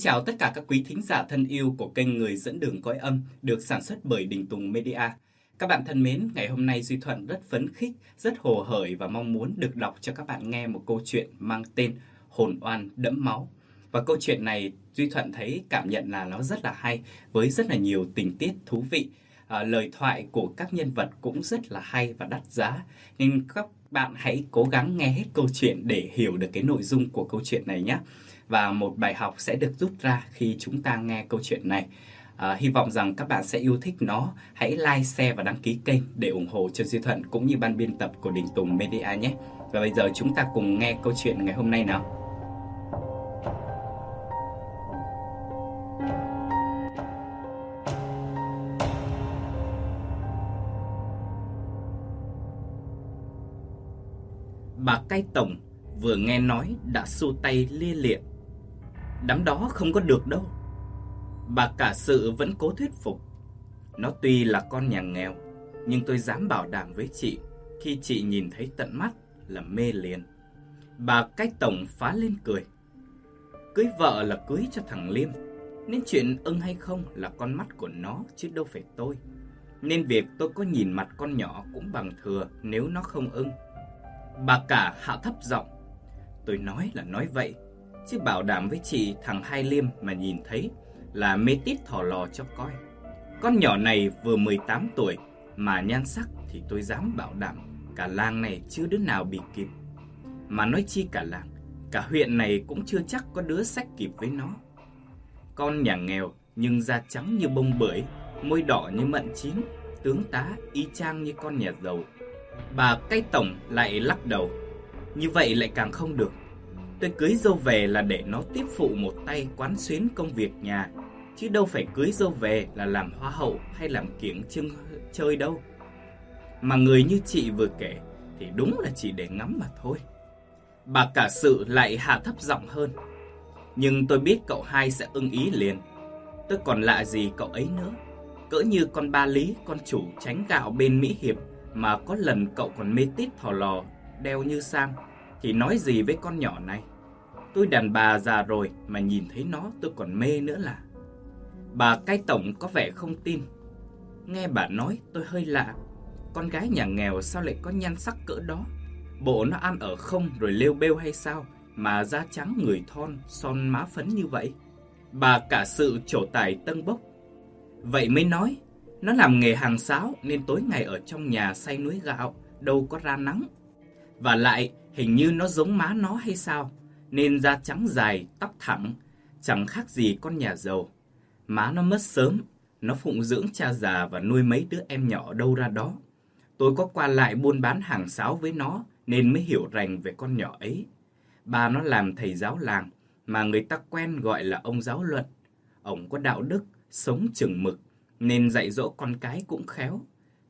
chào tất cả các quý thính giả thân yêu của kênh Người dẫn đường cõi âm được sản xuất bởi Đình Tùng Media. Các bạn thân mến, ngày hôm nay Duy Thuận rất phấn khích, rất hồ hởi và mong muốn được đọc cho các bạn nghe một câu chuyện mang tên Hồn oan đẫm máu. Và câu chuyện này Duy Thuận thấy cảm nhận là nó rất là hay với rất là nhiều tình tiết thú vị. À, lời thoại của các nhân vật cũng rất là hay và đắt giá. Nên các bạn hãy cố gắng nghe hết câu chuyện để hiểu được cái nội dung của câu chuyện này nhé và một bài học sẽ được rút ra khi chúng ta nghe câu chuyện này. À, hy vọng rằng các bạn sẽ yêu thích nó. Hãy like, share và đăng ký kênh để ủng hộ cho Duy Thuận cũng như ban biên tập của Đình Tùng Media nhé. Và bây giờ chúng ta cùng nghe câu chuyện ngày hôm nay nào. Bà cai tổng vừa nghe nói đã xu tay lia liệm Đám đó không có được đâu. Bà cả sự vẫn cố thuyết phục. Nó tuy là con nhà nghèo, nhưng tôi dám bảo đảm với chị, khi chị nhìn thấy tận mắt là mê liền. Bà cách tổng phá lên cười. Cưới vợ là cưới cho thằng Liêm, nên chuyện ưng hay không là con mắt của nó chứ đâu phải tôi. Nên việc tôi có nhìn mặt con nhỏ cũng bằng thừa nếu nó không ưng. Bà cả hạ thấp giọng. Tôi nói là nói vậy, Chứ bảo đảm với chị thằng Hai Liêm mà nhìn thấy là mê tít thỏ lò cho coi. Con nhỏ này vừa 18 tuổi mà nhan sắc thì tôi dám bảo đảm cả làng này chưa đứa nào bị kịp. Mà nói chi cả làng, cả huyện này cũng chưa chắc có đứa sách kịp với nó. Con nhà nghèo nhưng da trắng như bông bưởi, môi đỏ như mận chín, tướng tá y chang như con nhà giàu. Bà cây tổng lại lắc đầu, như vậy lại càng không được. Tôi cưới dâu về là để nó tiếp phụ một tay quán xuyến công việc nhà, chứ đâu phải cưới dâu về là làm hoa hậu hay làm kiểng trưng chơi đâu. Mà người như chị vừa kể thì đúng là chỉ để ngắm mà thôi. Bà cả sự lại hạ thấp giọng hơn. Nhưng tôi biết cậu hai sẽ ưng ý liền. Tôi còn lạ gì cậu ấy nữa. Cỡ như con ba lý, con chủ tránh gạo bên Mỹ Hiệp mà có lần cậu còn mê tít thò lò, đeo như sang thì nói gì với con nhỏ này? Tôi đàn bà già rồi mà nhìn thấy nó tôi còn mê nữa là. Bà cai tổng có vẻ không tin. Nghe bà nói tôi hơi lạ. Con gái nhà nghèo sao lại có nhan sắc cỡ đó? Bộ nó ăn ở không rồi lêu bêu hay sao mà da trắng người thon, son má phấn như vậy? Bà cả sự trổ tài tân bốc. Vậy mới nói, nó làm nghề hàng sáo nên tối ngày ở trong nhà say núi gạo, đâu có ra nắng. Và lại, hình như nó giống má nó hay sao? Nên da trắng dài, tóc thẳng, chẳng khác gì con nhà giàu. Má nó mất sớm, nó phụng dưỡng cha già và nuôi mấy đứa em nhỏ đâu ra đó. Tôi có qua lại buôn bán hàng sáo với nó nên mới hiểu rành về con nhỏ ấy. Ba nó làm thầy giáo làng mà người ta quen gọi là ông giáo luận. Ông có đạo đức, sống chừng mực nên dạy dỗ con cái cũng khéo.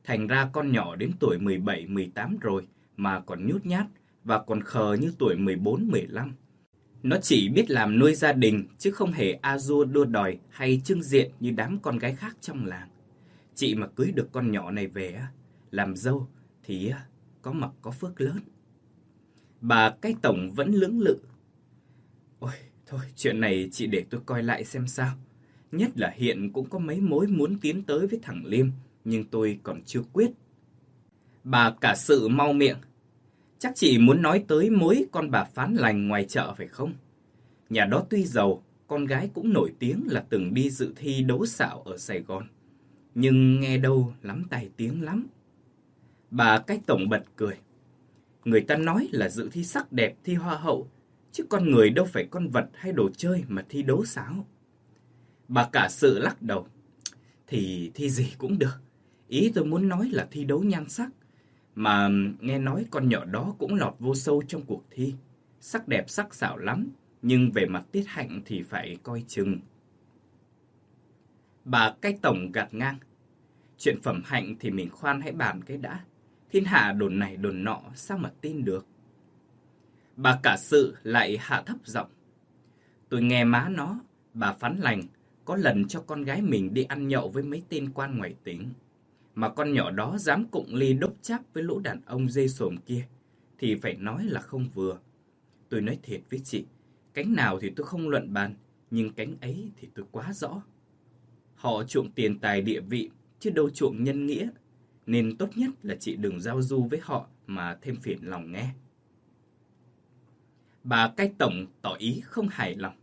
Thành ra con nhỏ đến tuổi 17-18 rồi mà còn nhút nhát và còn khờ như tuổi 14-15. Nó chỉ biết làm nuôi gia đình chứ không hề a dua đua đòi hay trưng diện như đám con gái khác trong làng. Chị mà cưới được con nhỏ này về làm dâu thì có mặt có phước lớn. Bà cái tổng vẫn lưỡng lự. Ôi, thôi chuyện này chị để tôi coi lại xem sao. Nhất là hiện cũng có mấy mối muốn tiến tới với thằng Liêm, nhưng tôi còn chưa quyết. Bà cả sự mau miệng. Chắc chị muốn nói tới mối con bà phán lành ngoài chợ phải không? Nhà đó tuy giàu, con gái cũng nổi tiếng là từng đi dự thi đấu xạo ở Sài Gòn. Nhưng nghe đâu lắm tài tiếng lắm. Bà cách tổng bật cười. Người ta nói là dự thi sắc đẹp, thi hoa hậu, chứ con người đâu phải con vật hay đồ chơi mà thi đấu xáo. Bà cả sự lắc đầu. Thì thi gì cũng được. Ý tôi muốn nói là thi đấu nhan sắc. Mà nghe nói con nhỏ đó cũng lọt vô sâu trong cuộc thi. Sắc đẹp sắc sảo lắm, nhưng về mặt tiết hạnh thì phải coi chừng. Bà cách tổng gạt ngang. Chuyện phẩm hạnh thì mình khoan hãy bàn cái đã. Thiên hạ đồn này đồn nọ sao mà tin được. Bà cả sự lại hạ thấp giọng. Tôi nghe má nó, bà phán lành, có lần cho con gái mình đi ăn nhậu với mấy tên quan ngoài tỉnh mà con nhỏ đó dám cụng ly đốc cháp với lũ đàn ông dê sồm kia, thì phải nói là không vừa. Tôi nói thiệt với chị, cánh nào thì tôi không luận bàn, nhưng cánh ấy thì tôi quá rõ. Họ chuộng tiền tài địa vị, chứ đâu chuộng nhân nghĩa, nên tốt nhất là chị đừng giao du với họ mà thêm phiền lòng nghe. Bà cai tổng tỏ ý không hài lòng.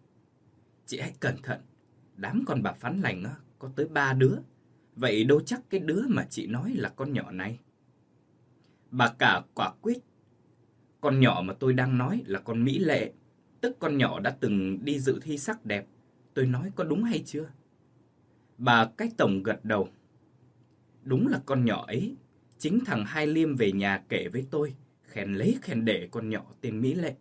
Chị hãy cẩn thận, đám con bà phán lành có tới ba đứa. Vậy đâu chắc cái đứa mà chị nói là con nhỏ này. Bà cả quả quyết. Con nhỏ mà tôi đang nói là con Mỹ Lệ, tức con nhỏ đã từng đi dự thi sắc đẹp. Tôi nói có đúng hay chưa? Bà cách tổng gật đầu. Đúng là con nhỏ ấy, chính thằng Hai Liêm về nhà kể với tôi, khen lấy khen để con nhỏ tên Mỹ Lệ.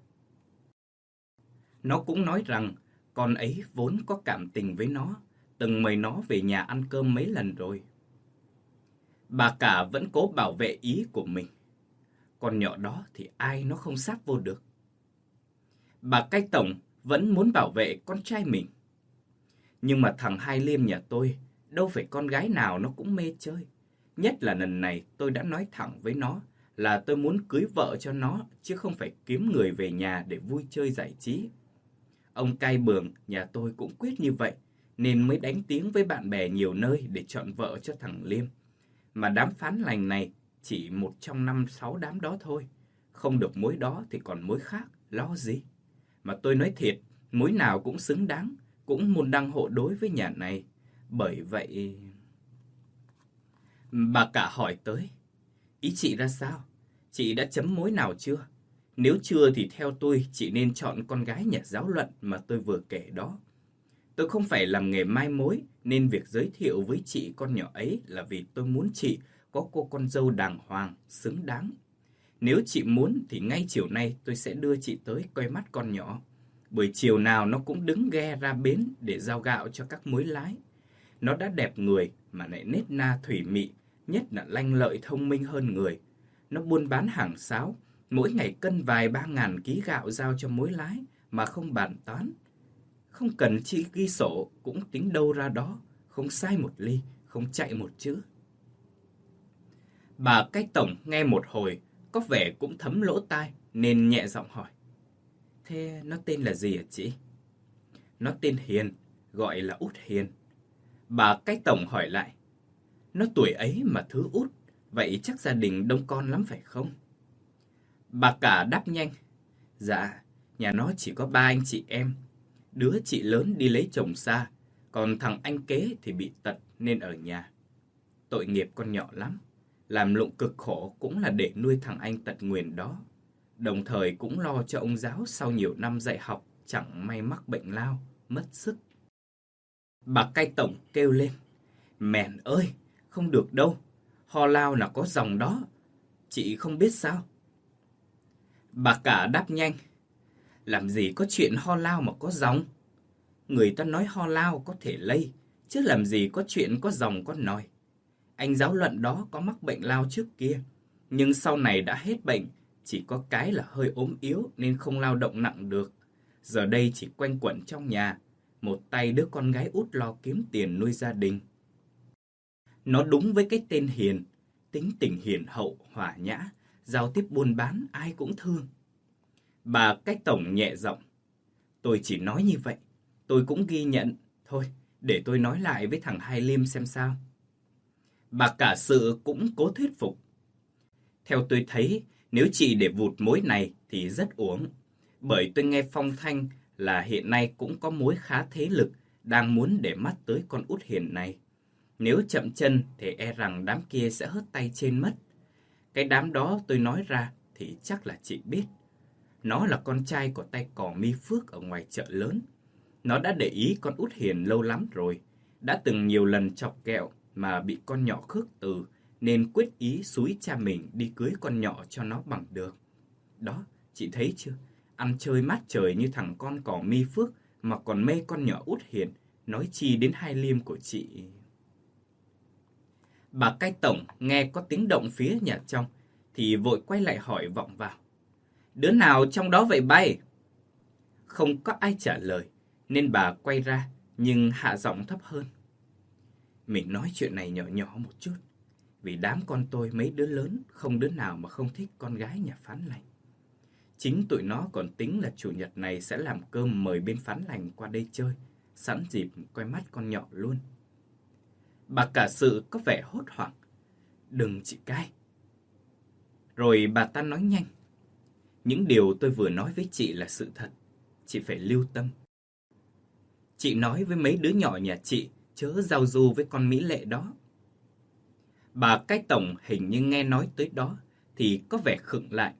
Nó cũng nói rằng con ấy vốn có cảm tình với nó, từng mời nó về nhà ăn cơm mấy lần rồi. Bà cả vẫn cố bảo vệ ý của mình. Con nhỏ đó thì ai nó không sát vô được. Bà cai tổng vẫn muốn bảo vệ con trai mình. Nhưng mà thằng Hai Liêm nhà tôi, đâu phải con gái nào nó cũng mê chơi. Nhất là lần này tôi đã nói thẳng với nó là tôi muốn cưới vợ cho nó, chứ không phải kiếm người về nhà để vui chơi giải trí. Ông cai bường nhà tôi cũng quyết như vậy, nên mới đánh tiếng với bạn bè nhiều nơi để chọn vợ cho thằng Liêm. Mà đám phán lành này chỉ một trong năm sáu đám đó thôi. Không được mối đó thì còn mối khác, lo gì? Mà tôi nói thiệt, mối nào cũng xứng đáng, cũng môn đăng hộ đối với nhà này. Bởi vậy... Bà cả hỏi tới, ý chị ra sao? Chị đã chấm mối nào chưa? Nếu chưa thì theo tôi, chị nên chọn con gái nhà giáo luận mà tôi vừa kể đó. Tôi không phải làm nghề mai mối, nên việc giới thiệu với chị con nhỏ ấy là vì tôi muốn chị có cô con dâu đàng hoàng, xứng đáng. Nếu chị muốn thì ngay chiều nay tôi sẽ đưa chị tới coi mắt con nhỏ. Buổi chiều nào nó cũng đứng ghe ra bến để giao gạo cho các mối lái. Nó đã đẹp người mà lại nết na thủy mị, nhất là lanh lợi thông minh hơn người. Nó buôn bán hàng sáo, mỗi ngày cân vài ba ngàn ký gạo giao cho mối lái mà không bàn toán. Không cần chi ghi sổ cũng tính đâu ra đó, không sai một ly, không chạy một chữ. Bà cách tổng nghe một hồi, có vẻ cũng thấm lỗ tai nên nhẹ giọng hỏi. Thế nó tên là gì hả chị? Nó tên Hiền, gọi là Út Hiền. Bà cách tổng hỏi lại. Nó tuổi ấy mà thứ Út, vậy chắc gia đình đông con lắm phải không? Bà cả đáp nhanh. Dạ, nhà nó chỉ có ba anh chị em. Đứa chị lớn đi lấy chồng xa, còn thằng anh kế thì bị tật nên ở nhà. Tội nghiệp con nhỏ lắm. Làm lụng cực khổ cũng là để nuôi thằng anh tật nguyền đó. Đồng thời cũng lo cho ông giáo sau nhiều năm dạy học chẳng may mắc bệnh lao, mất sức. Bà cai tổng kêu lên. Mèn ơi, không được đâu. Ho lao là có dòng đó. Chị không biết sao? Bà cả đáp nhanh. Làm gì có chuyện ho lao mà có dòng? Người ta nói ho lao có thể lây, chứ làm gì có chuyện có dòng có nòi. Anh giáo luận đó có mắc bệnh lao trước kia, nhưng sau này đã hết bệnh, chỉ có cái là hơi ốm yếu nên không lao động nặng được. Giờ đây chỉ quanh quẩn trong nhà, một tay đứa con gái út lo kiếm tiền nuôi gia đình. Nó đúng với cái tên Hiền, tính tình hiền hậu, hỏa nhã, giao tiếp buôn bán ai cũng thương. Bà cách tổng nhẹ giọng, tôi chỉ nói như vậy, tôi cũng ghi nhận, thôi, để tôi nói lại với thằng Hai Liêm xem sao. Bà cả sự cũng cố thuyết phục. Theo tôi thấy, nếu chị để vụt mối này thì rất uổng. Bởi tôi nghe phong thanh là hiện nay cũng có mối khá thế lực đang muốn để mắt tới con út hiền này. Nếu chậm chân thì e rằng đám kia sẽ hớt tay trên mất. Cái đám đó tôi nói ra thì chắc là chị biết. Nó là con trai của tay cỏ mi phước ở ngoài chợ lớn. Nó đã để ý con út hiền lâu lắm rồi. Đã từng nhiều lần chọc kẹo mà bị con nhỏ khước từ nên quyết ý xúi cha mình đi cưới con nhỏ cho nó bằng được. Đó, chị thấy chưa? Ăn chơi mát trời như thằng con cỏ mi phước mà còn mê con nhỏ út hiền, nói chi đến hai liêm của chị. Bà cai tổng nghe có tiếng động phía nhà trong, thì vội quay lại hỏi vọng vào. Đứa nào trong đó vậy bay? Không có ai trả lời, nên bà quay ra, nhưng hạ giọng thấp hơn. Mình nói chuyện này nhỏ nhỏ một chút. Vì đám con tôi mấy đứa lớn không đứa nào mà không thích con gái nhà phán lành. Chính tụi nó còn tính là chủ nhật này sẽ làm cơm mời bên phán lành qua đây chơi. sẵn dịp quay mắt con nhỏ luôn. Bà cả sự có vẻ hốt hoảng. Đừng chị cai. Rồi bà ta nói nhanh. Những điều tôi vừa nói với chị là sự thật. Chị phải lưu tâm. Chị nói với mấy đứa nhỏ nhà chị chớ giao du với con Mỹ lệ đó. Bà cái tổng hình như nghe nói tới đó thì có vẻ khựng lại,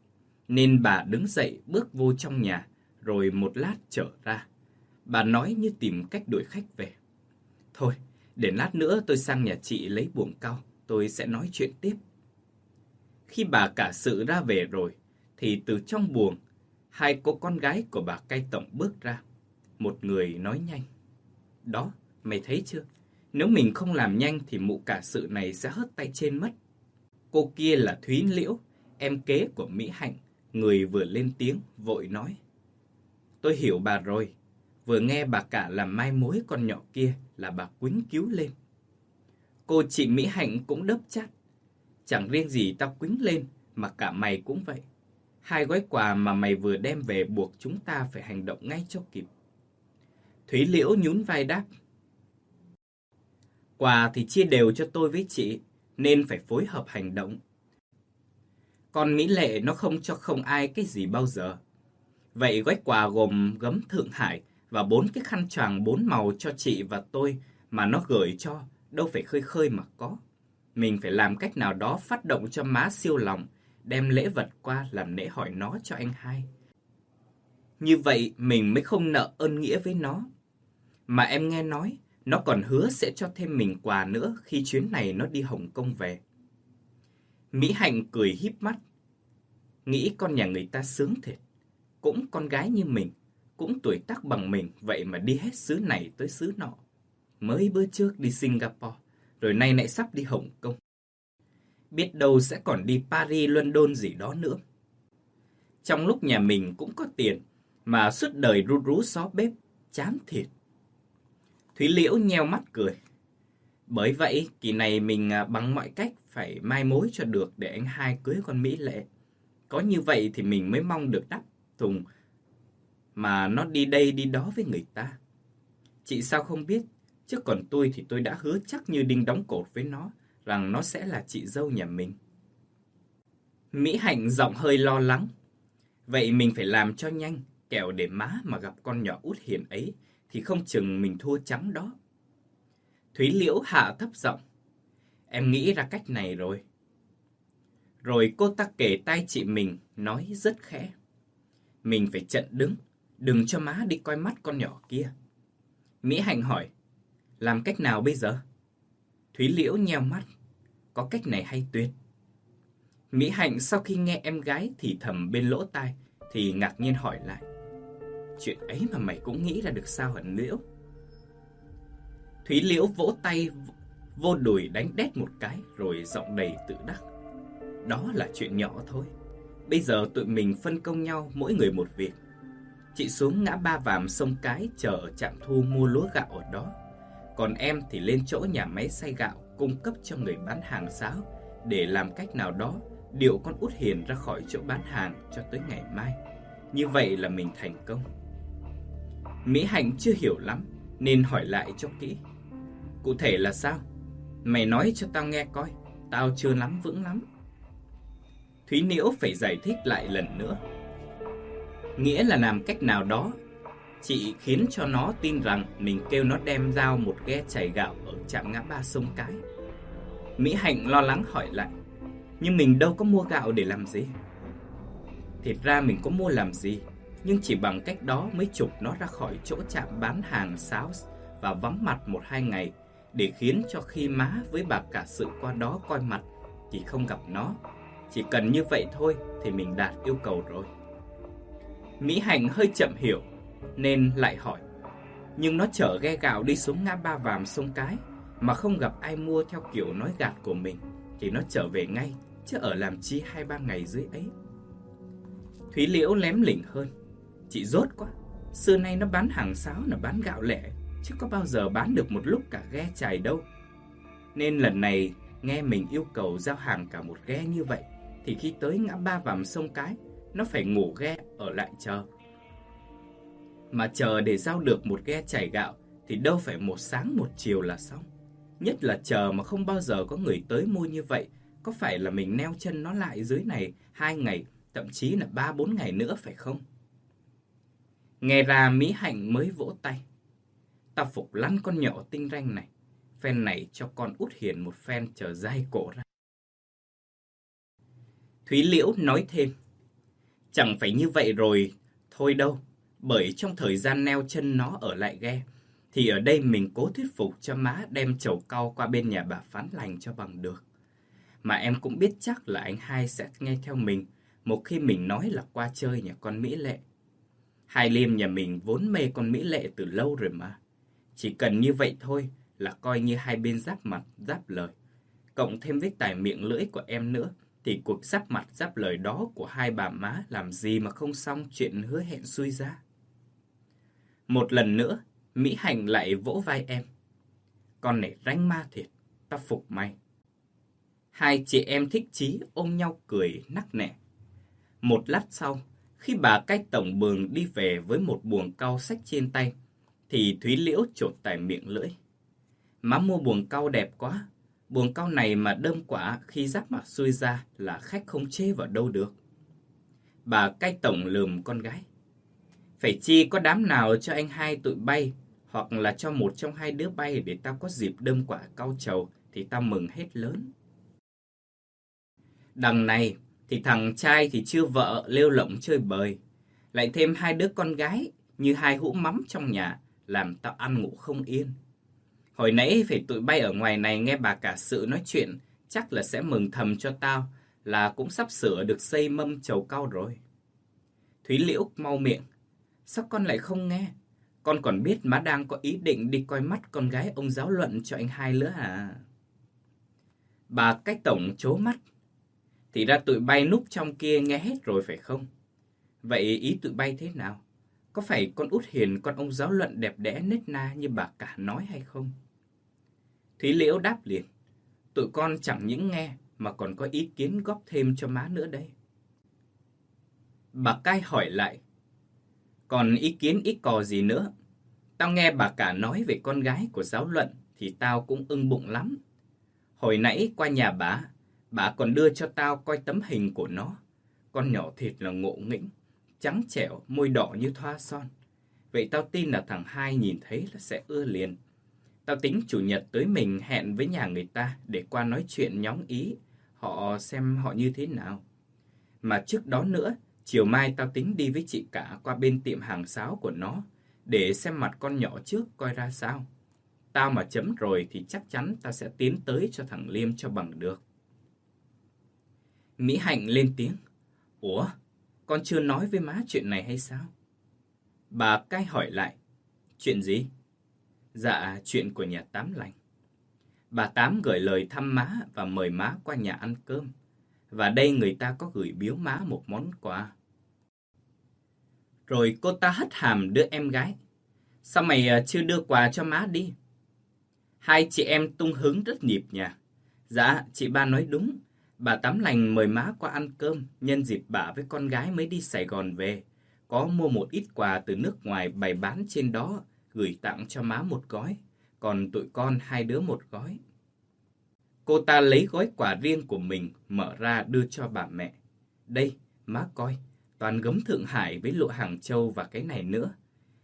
nên bà đứng dậy bước vô trong nhà, rồi một lát trở ra. Bà nói như tìm cách đuổi khách về. Thôi, để lát nữa tôi sang nhà chị lấy buồng cao, tôi sẽ nói chuyện tiếp. Khi bà cả sự ra về rồi, thì từ trong buồng, hai cô con gái của bà cai tổng bước ra. Một người nói nhanh. Đó, mày thấy chưa? Nếu mình không làm nhanh thì mụ cả sự này sẽ hất tay trên mất. Cô kia là Thúy Liễu, em kế của Mỹ Hạnh, người vừa lên tiếng, vội nói. Tôi hiểu bà rồi, vừa nghe bà cả làm mai mối con nhỏ kia là bà quýnh cứu lên. Cô chị Mỹ Hạnh cũng đớp chát. Chẳng riêng gì tao quýnh lên, mà cả mày cũng vậy. Hai gói quà mà mày vừa đem về buộc chúng ta phải hành động ngay cho kịp. Thúy Liễu nhún vai đáp. Quà thì chia đều cho tôi với chị, nên phải phối hợp hành động. Còn Mỹ Lệ nó không cho không ai cái gì bao giờ. Vậy gói quà gồm gấm Thượng Hải và bốn cái khăn choàng bốn màu cho chị và tôi mà nó gửi cho, đâu phải khơi khơi mà có. Mình phải làm cách nào đó phát động cho má siêu lòng, đem lễ vật qua làm lễ hỏi nó cho anh hai. Như vậy mình mới không nợ ơn nghĩa với nó. Mà em nghe nói, nó còn hứa sẽ cho thêm mình quà nữa khi chuyến này nó đi Hồng Kông về. Mỹ Hạnh cười híp mắt. Nghĩ con nhà người ta sướng thiệt. Cũng con gái như mình, cũng tuổi tác bằng mình, vậy mà đi hết xứ này tới xứ nọ. Mới bữa trước đi Singapore, rồi nay lại sắp đi Hồng Kông. Biết đâu sẽ còn đi Paris, London gì đó nữa. Trong lúc nhà mình cũng có tiền, mà suốt đời rú rú xó bếp, chán thiệt. Thúy Liễu nheo mắt cười. Bởi vậy, kỳ này mình à, bằng mọi cách phải mai mối cho được để anh hai cưới con Mỹ Lệ. Có như vậy thì mình mới mong được đắp thùng mà nó đi đây đi đó với người ta. Chị sao không biết, chứ còn tôi thì tôi đã hứa chắc như đinh đóng cột với nó rằng nó sẽ là chị dâu nhà mình. Mỹ Hạnh giọng hơi lo lắng. Vậy mình phải làm cho nhanh, kẻo để má mà gặp con nhỏ út hiền ấy thì không chừng mình thua trắng đó. Thúy Liễu hạ thấp giọng. Em nghĩ ra cách này rồi. Rồi cô ta kể tay chị mình, nói rất khẽ. Mình phải trận đứng, đừng cho má đi coi mắt con nhỏ kia. Mỹ Hạnh hỏi, làm cách nào bây giờ? Thúy Liễu nheo mắt, có cách này hay tuyệt. Mỹ Hạnh sau khi nghe em gái thì thầm bên lỗ tai, thì ngạc nhiên hỏi lại. Chuyện ấy mà mày cũng nghĩ ra được sao hả, Liễu? Thúy Liễu vỗ tay, vô đùi đánh đét một cái rồi giọng đầy tự đắc. Đó là chuyện nhỏ thôi. Bây giờ tụi mình phân công nhau mỗi người một việc. Chị xuống ngã ba vàm sông Cái chờ trạm thu mua lúa gạo ở đó. Còn em thì lên chỗ nhà máy xay gạo cung cấp cho người bán hàng sáo để làm cách nào đó điệu con út hiền ra khỏi chỗ bán hàng cho tới ngày mai. Như vậy là mình thành công. Mỹ Hạnh chưa hiểu lắm nên hỏi lại cho kỹ. Cụ thể là sao? Mày nói cho tao nghe coi, tao chưa lắm vững lắm. Thúy Niễu phải giải thích lại lần nữa. Nghĩa là làm cách nào đó, chị khiến cho nó tin rằng mình kêu nó đem giao một ghe chảy gạo ở trạm ngã ba sông Cái. Mỹ Hạnh lo lắng hỏi lại, nhưng mình đâu có mua gạo để làm gì? Thiệt ra mình có mua làm gì, nhưng chỉ bằng cách đó mới chụp nó ra khỏi chỗ trạm bán hàng sáo và vắng mặt một hai ngày để khiến cho khi má với bà cả sự qua đó coi mặt thì không gặp nó. Chỉ cần như vậy thôi thì mình đạt yêu cầu rồi. Mỹ Hạnh hơi chậm hiểu nên lại hỏi. Nhưng nó chở ghe gạo đi xuống ngã ba vàm sông Cái mà không gặp ai mua theo kiểu nói gạt của mình thì nó trở về ngay chứ ở làm chi hai ba ngày dưới ấy. Thúy Liễu lém lỉnh hơn. Chị rốt quá, xưa nay nó bán hàng sáo là bán gạo lẻ, chứ có bao giờ bán được một lúc cả ghe chài đâu. Nên lần này nghe mình yêu cầu giao hàng cả một ghe như vậy, thì khi tới ngã ba vàm sông Cái, nó phải ngủ ghe ở lại chờ. Mà chờ để giao được một ghe chảy gạo thì đâu phải một sáng một chiều là xong. Nhất là chờ mà không bao giờ có người tới mua như vậy, có phải là mình neo chân nó lại dưới này hai ngày, thậm chí là ba bốn ngày nữa phải không? Nghe ra Mỹ Hạnh mới vỗ tay. ta phục lăn con nhỏ tinh ranh này. Phen này cho con út hiền một phen chờ dai cổ ra. Thúy Liễu nói thêm. Chẳng phải như vậy rồi, thôi đâu. Bởi trong thời gian neo chân nó ở lại ghe, thì ở đây mình cố thuyết phục cho má đem chầu cau qua bên nhà bà phán lành cho bằng được. Mà em cũng biết chắc là anh hai sẽ nghe theo mình, một khi mình nói là qua chơi nhà con Mỹ Lệ. Hai Liêm nhà mình vốn mê con Mỹ Lệ từ lâu rồi mà. Chỉ cần như vậy thôi là coi như hai bên giáp mặt, giáp lời. Cộng thêm với tài miệng lưỡi của em nữa, thì cuộc giáp mặt giáp lời đó của hai bà má làm gì mà không xong chuyện hứa hẹn xui ra. Một lần nữa, Mỹ Hành lại vỗ vai em. Con này ranh ma thiệt, ta phục mày. Hai chị em thích chí ôm nhau cười nắc nẻ. Một lát sau, khi bà cách tổng bường đi về với một buồng cau sách trên tay, thì Thúy Liễu trột tài miệng lưỡi. Má mua buồng cau đẹp quá, buồng cau này mà đâm quả khi giáp mặt xuôi ra là khách không chê vào đâu được. Bà cai tổng lườm con gái. Phải chi có đám nào cho anh hai tụi bay, hoặc là cho một trong hai đứa bay để tao có dịp đâm quả cau trầu thì tao mừng hết lớn. Đằng này thì thằng trai thì chưa vợ lêu lỏng chơi bời, lại thêm hai đứa con gái như hai hũ mắm trong nhà, làm tao ăn ngủ không yên. Hồi nãy phải tụi bay ở ngoài này nghe bà cả sự nói chuyện, chắc là sẽ mừng thầm cho tao là cũng sắp sửa được xây mâm chầu cao rồi. Thúy Liễu mau miệng, sao con lại không nghe? Con còn biết má đang có ý định đi coi mắt con gái ông giáo luận cho anh hai nữa hả? Bà cách tổng chố mắt. Thì ra tụi bay núp trong kia nghe hết rồi phải không? Vậy ý tụi bay thế nào? Có phải con út hiền con ông giáo luận đẹp đẽ nết na như bà cả nói hay không? Thúy Liễu đáp liền. Tụi con chẳng những nghe mà còn có ý kiến góp thêm cho má nữa đây. Bà cai hỏi lại. Còn ý kiến ít cò gì nữa? Tao nghe bà cả nói về con gái của giáo luận thì tao cũng ưng bụng lắm. Hồi nãy qua nhà bà, bà còn đưa cho tao coi tấm hình của nó. Con nhỏ thịt là ngộ nghĩnh trắng trẻo, môi đỏ như thoa son. Vậy tao tin là thằng hai nhìn thấy là sẽ ưa liền. Tao tính chủ nhật tới mình hẹn với nhà người ta để qua nói chuyện nhóm ý, họ xem họ như thế nào. Mà trước đó nữa, chiều mai tao tính đi với chị cả qua bên tiệm hàng sáo của nó, để xem mặt con nhỏ trước coi ra sao. Tao mà chấm rồi thì chắc chắn tao sẽ tiến tới cho thằng Liêm cho bằng được. Mỹ Hạnh lên tiếng. Ủa, con chưa nói với má chuyện này hay sao? Bà cai hỏi lại. Chuyện gì? Dạ, chuyện của nhà Tám lành. Bà Tám gửi lời thăm má và mời má qua nhà ăn cơm. Và đây người ta có gửi biếu má một món quà. Rồi cô ta hất hàm đứa em gái. Sao mày à, chưa đưa quà cho má đi? Hai chị em tung hứng rất nhịp nhà. Dạ, chị ba nói đúng. Bà tắm Lành mời má qua ăn cơm, nhân dịp bà với con gái mới đi Sài Gòn về. Có mua một ít quà từ nước ngoài bày bán trên đó, gửi tặng cho má một gói, còn tụi con hai đứa một gói. Cô ta lấy gói quà riêng của mình, mở ra đưa cho bà mẹ. Đây, má coi, toàn gấm Thượng Hải với lụa Hàng Châu và cái này nữa.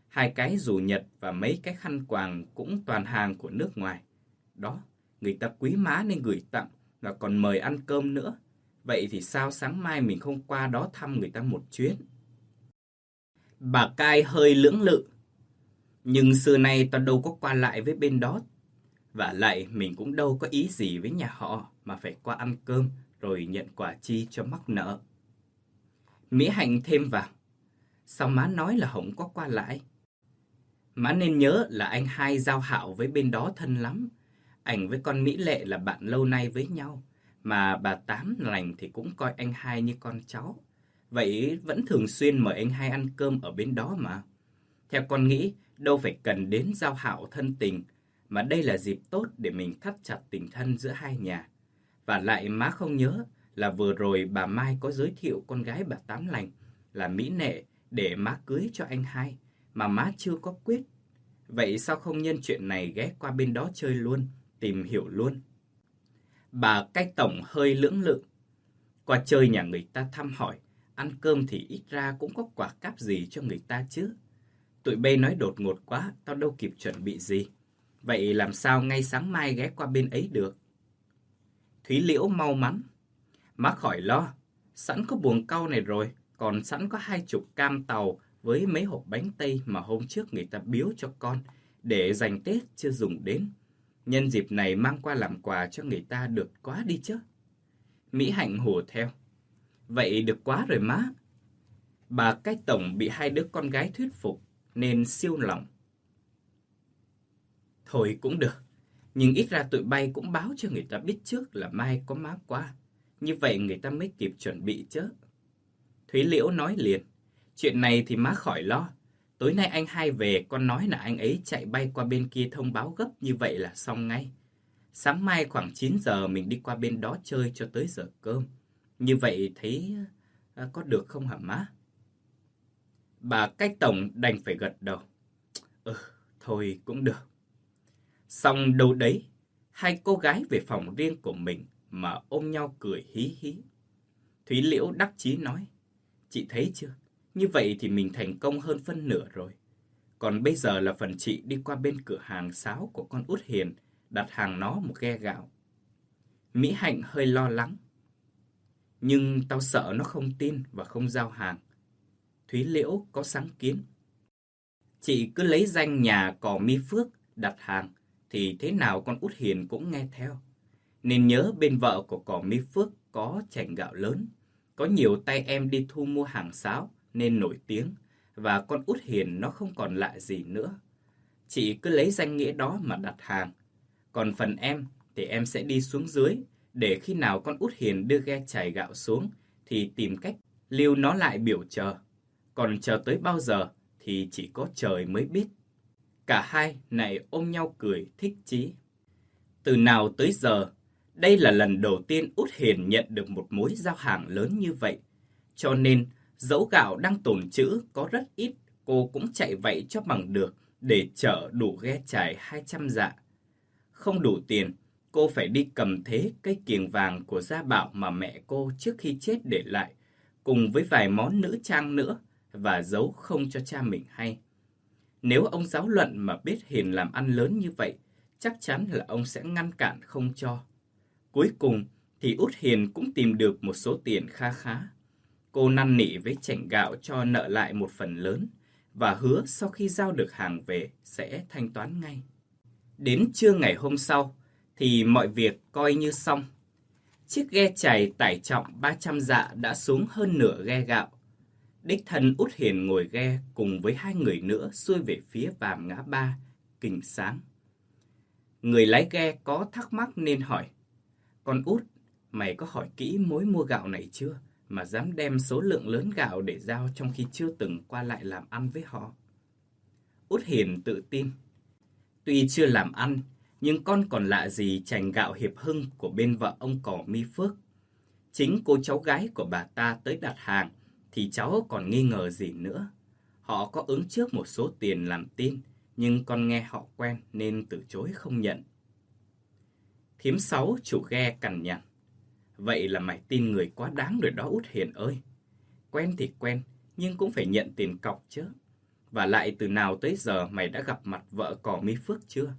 Hai cái dù Nhật và mấy cái khăn quàng cũng toàn hàng của nước ngoài. Đó, người ta quý má nên gửi tặng và còn mời ăn cơm nữa. Vậy thì sao sáng mai mình không qua đó thăm người ta một chuyến? Bà cai hơi lưỡng lự. Nhưng xưa nay tao đâu có qua lại với bên đó. Và lại mình cũng đâu có ý gì với nhà họ mà phải qua ăn cơm rồi nhận quả chi cho mắc nợ. Mỹ Hạnh thêm vào. Sao má nói là không có qua lại? Má nên nhớ là anh hai giao hảo với bên đó thân lắm Ảnh với con Mỹ Lệ là bạn lâu nay với nhau, mà bà Tám lành thì cũng coi anh hai như con cháu. Vậy vẫn thường xuyên mời anh hai ăn cơm ở bên đó mà. Theo con nghĩ, đâu phải cần đến giao hảo thân tình, mà đây là dịp tốt để mình thắt chặt tình thân giữa hai nhà. Và lại má không nhớ là vừa rồi bà Mai có giới thiệu con gái bà Tám lành là Mỹ Nệ để má cưới cho anh hai, mà má chưa có quyết. Vậy sao không nhân chuyện này ghé qua bên đó chơi luôn, tìm hiểu luôn? Bà cách tổng hơi lưỡng lự. Qua chơi nhà người ta thăm hỏi, ăn cơm thì ít ra cũng có quả cáp gì cho người ta chứ. Tụi bay nói đột ngột quá, tao đâu kịp chuẩn bị gì. Vậy làm sao ngay sáng mai ghé qua bên ấy được? Thúy Liễu mau mắn. Má khỏi lo, sẵn có buồng cau này rồi, còn sẵn có hai chục cam tàu với mấy hộp bánh tây mà hôm trước người ta biếu cho con để dành Tết chưa dùng đến. Nhân dịp này mang qua làm quà cho người ta được quá đi chứ. Mỹ Hạnh hùa theo. Vậy được quá rồi má. Bà cách tổng bị hai đứa con gái thuyết phục nên siêu lòng. Thôi cũng được, nhưng ít ra tụi bay cũng báo cho người ta biết trước là mai có má qua. Như vậy người ta mới kịp chuẩn bị chứ. Thúy Liễu nói liền, chuyện này thì má khỏi lo. Tối nay anh hai về, con nói là anh ấy chạy bay qua bên kia thông báo gấp như vậy là xong ngay. Sáng mai khoảng 9 giờ mình đi qua bên đó chơi cho tới giờ cơm. Như vậy thấy à, có được không hả má? Bà cách tổng đành phải gật đầu. Ừ, thôi cũng được. Xong đâu đấy, hai cô gái về phòng riêng của mình mà ôm nhau cười hí hí. Thúy Liễu đắc chí nói, chị thấy chưa, như vậy thì mình thành công hơn phân nửa rồi. Còn bây giờ là phần chị đi qua bên cửa hàng sáo của con út hiền, đặt hàng nó một ghe gạo. Mỹ Hạnh hơi lo lắng. Nhưng tao sợ nó không tin và không giao hàng. Thúy Liễu có sáng kiến. Chị cứ lấy danh nhà cỏ mi phước đặt hàng, thì thế nào con út hiền cũng nghe theo. Nên nhớ bên vợ của cỏ mi phước có chảnh gạo lớn, có nhiều tay em đi thu mua hàng sáo nên nổi tiếng, và con út hiền nó không còn lạ gì nữa. Chị cứ lấy danh nghĩa đó mà đặt hàng. Còn phần em thì em sẽ đi xuống dưới, để khi nào con út hiền đưa ghe chảy gạo xuống, thì tìm cách lưu nó lại biểu chờ. Còn chờ tới bao giờ thì chỉ có trời mới biết. Cả hai này ôm nhau cười thích chí. Từ nào tới giờ, đây là lần đầu tiên Út Hiền nhận được một mối giao hàng lớn như vậy. Cho nên, dẫu gạo đang tồn trữ có rất ít, cô cũng chạy vậy cho bằng được để chở đủ ghe trải 200 dạ. Không đủ tiền, cô phải đi cầm thế cây kiềng vàng của gia bảo mà mẹ cô trước khi chết để lại, cùng với vài món nữ trang nữa và giấu không cho cha mình hay. Nếu ông giáo luận mà biết Hiền làm ăn lớn như vậy, chắc chắn là ông sẽ ngăn cản không cho. Cuối cùng thì Út Hiền cũng tìm được một số tiền kha khá. Cô năn nỉ với chảnh gạo cho nợ lại một phần lớn và hứa sau khi giao được hàng về sẽ thanh toán ngay. Đến trưa ngày hôm sau thì mọi việc coi như xong. Chiếc ghe chày tải trọng 300 dạ đã xuống hơn nửa ghe gạo Đích thân út hiền ngồi ghe cùng với hai người nữa xuôi về phía vàm ngã ba, kình sáng. Người lái ghe có thắc mắc nên hỏi. Con út, mày có hỏi kỹ mối mua gạo này chưa? Mà dám đem số lượng lớn gạo để giao trong khi chưa từng qua lại làm ăn với họ. Út hiền tự tin. Tuy chưa làm ăn, nhưng con còn lạ gì chành gạo hiệp hưng của bên vợ ông cỏ mi phước. Chính cô cháu gái của bà ta tới đặt hàng thì cháu còn nghi ngờ gì nữa. Họ có ứng trước một số tiền làm tin, nhưng con nghe họ quen nên từ chối không nhận. Thiếm sáu chủ ghe cằn nhằn. Vậy là mày tin người quá đáng rồi đó út hiền ơi. Quen thì quen, nhưng cũng phải nhận tiền cọc chứ. Và lại từ nào tới giờ mày đã gặp mặt vợ cỏ mi phước chưa?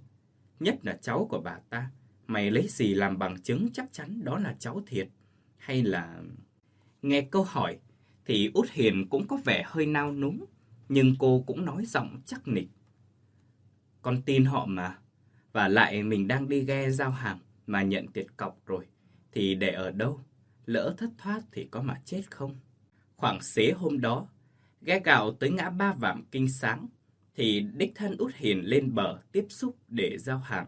Nhất là cháu của bà ta. Mày lấy gì làm bằng chứng chắc chắn đó là cháu thiệt? Hay là... Nghe câu hỏi, thì Út Hiền cũng có vẻ hơi nao núng, nhưng cô cũng nói giọng chắc nịch. Con tin họ mà, và lại mình đang đi ghe giao hàng mà nhận tiền cọc rồi, thì để ở đâu? Lỡ thất thoát thì có mà chết không? Khoảng xế hôm đó, ghe gạo tới ngã ba vạm kinh sáng, thì đích thân Út Hiền lên bờ tiếp xúc để giao hàng.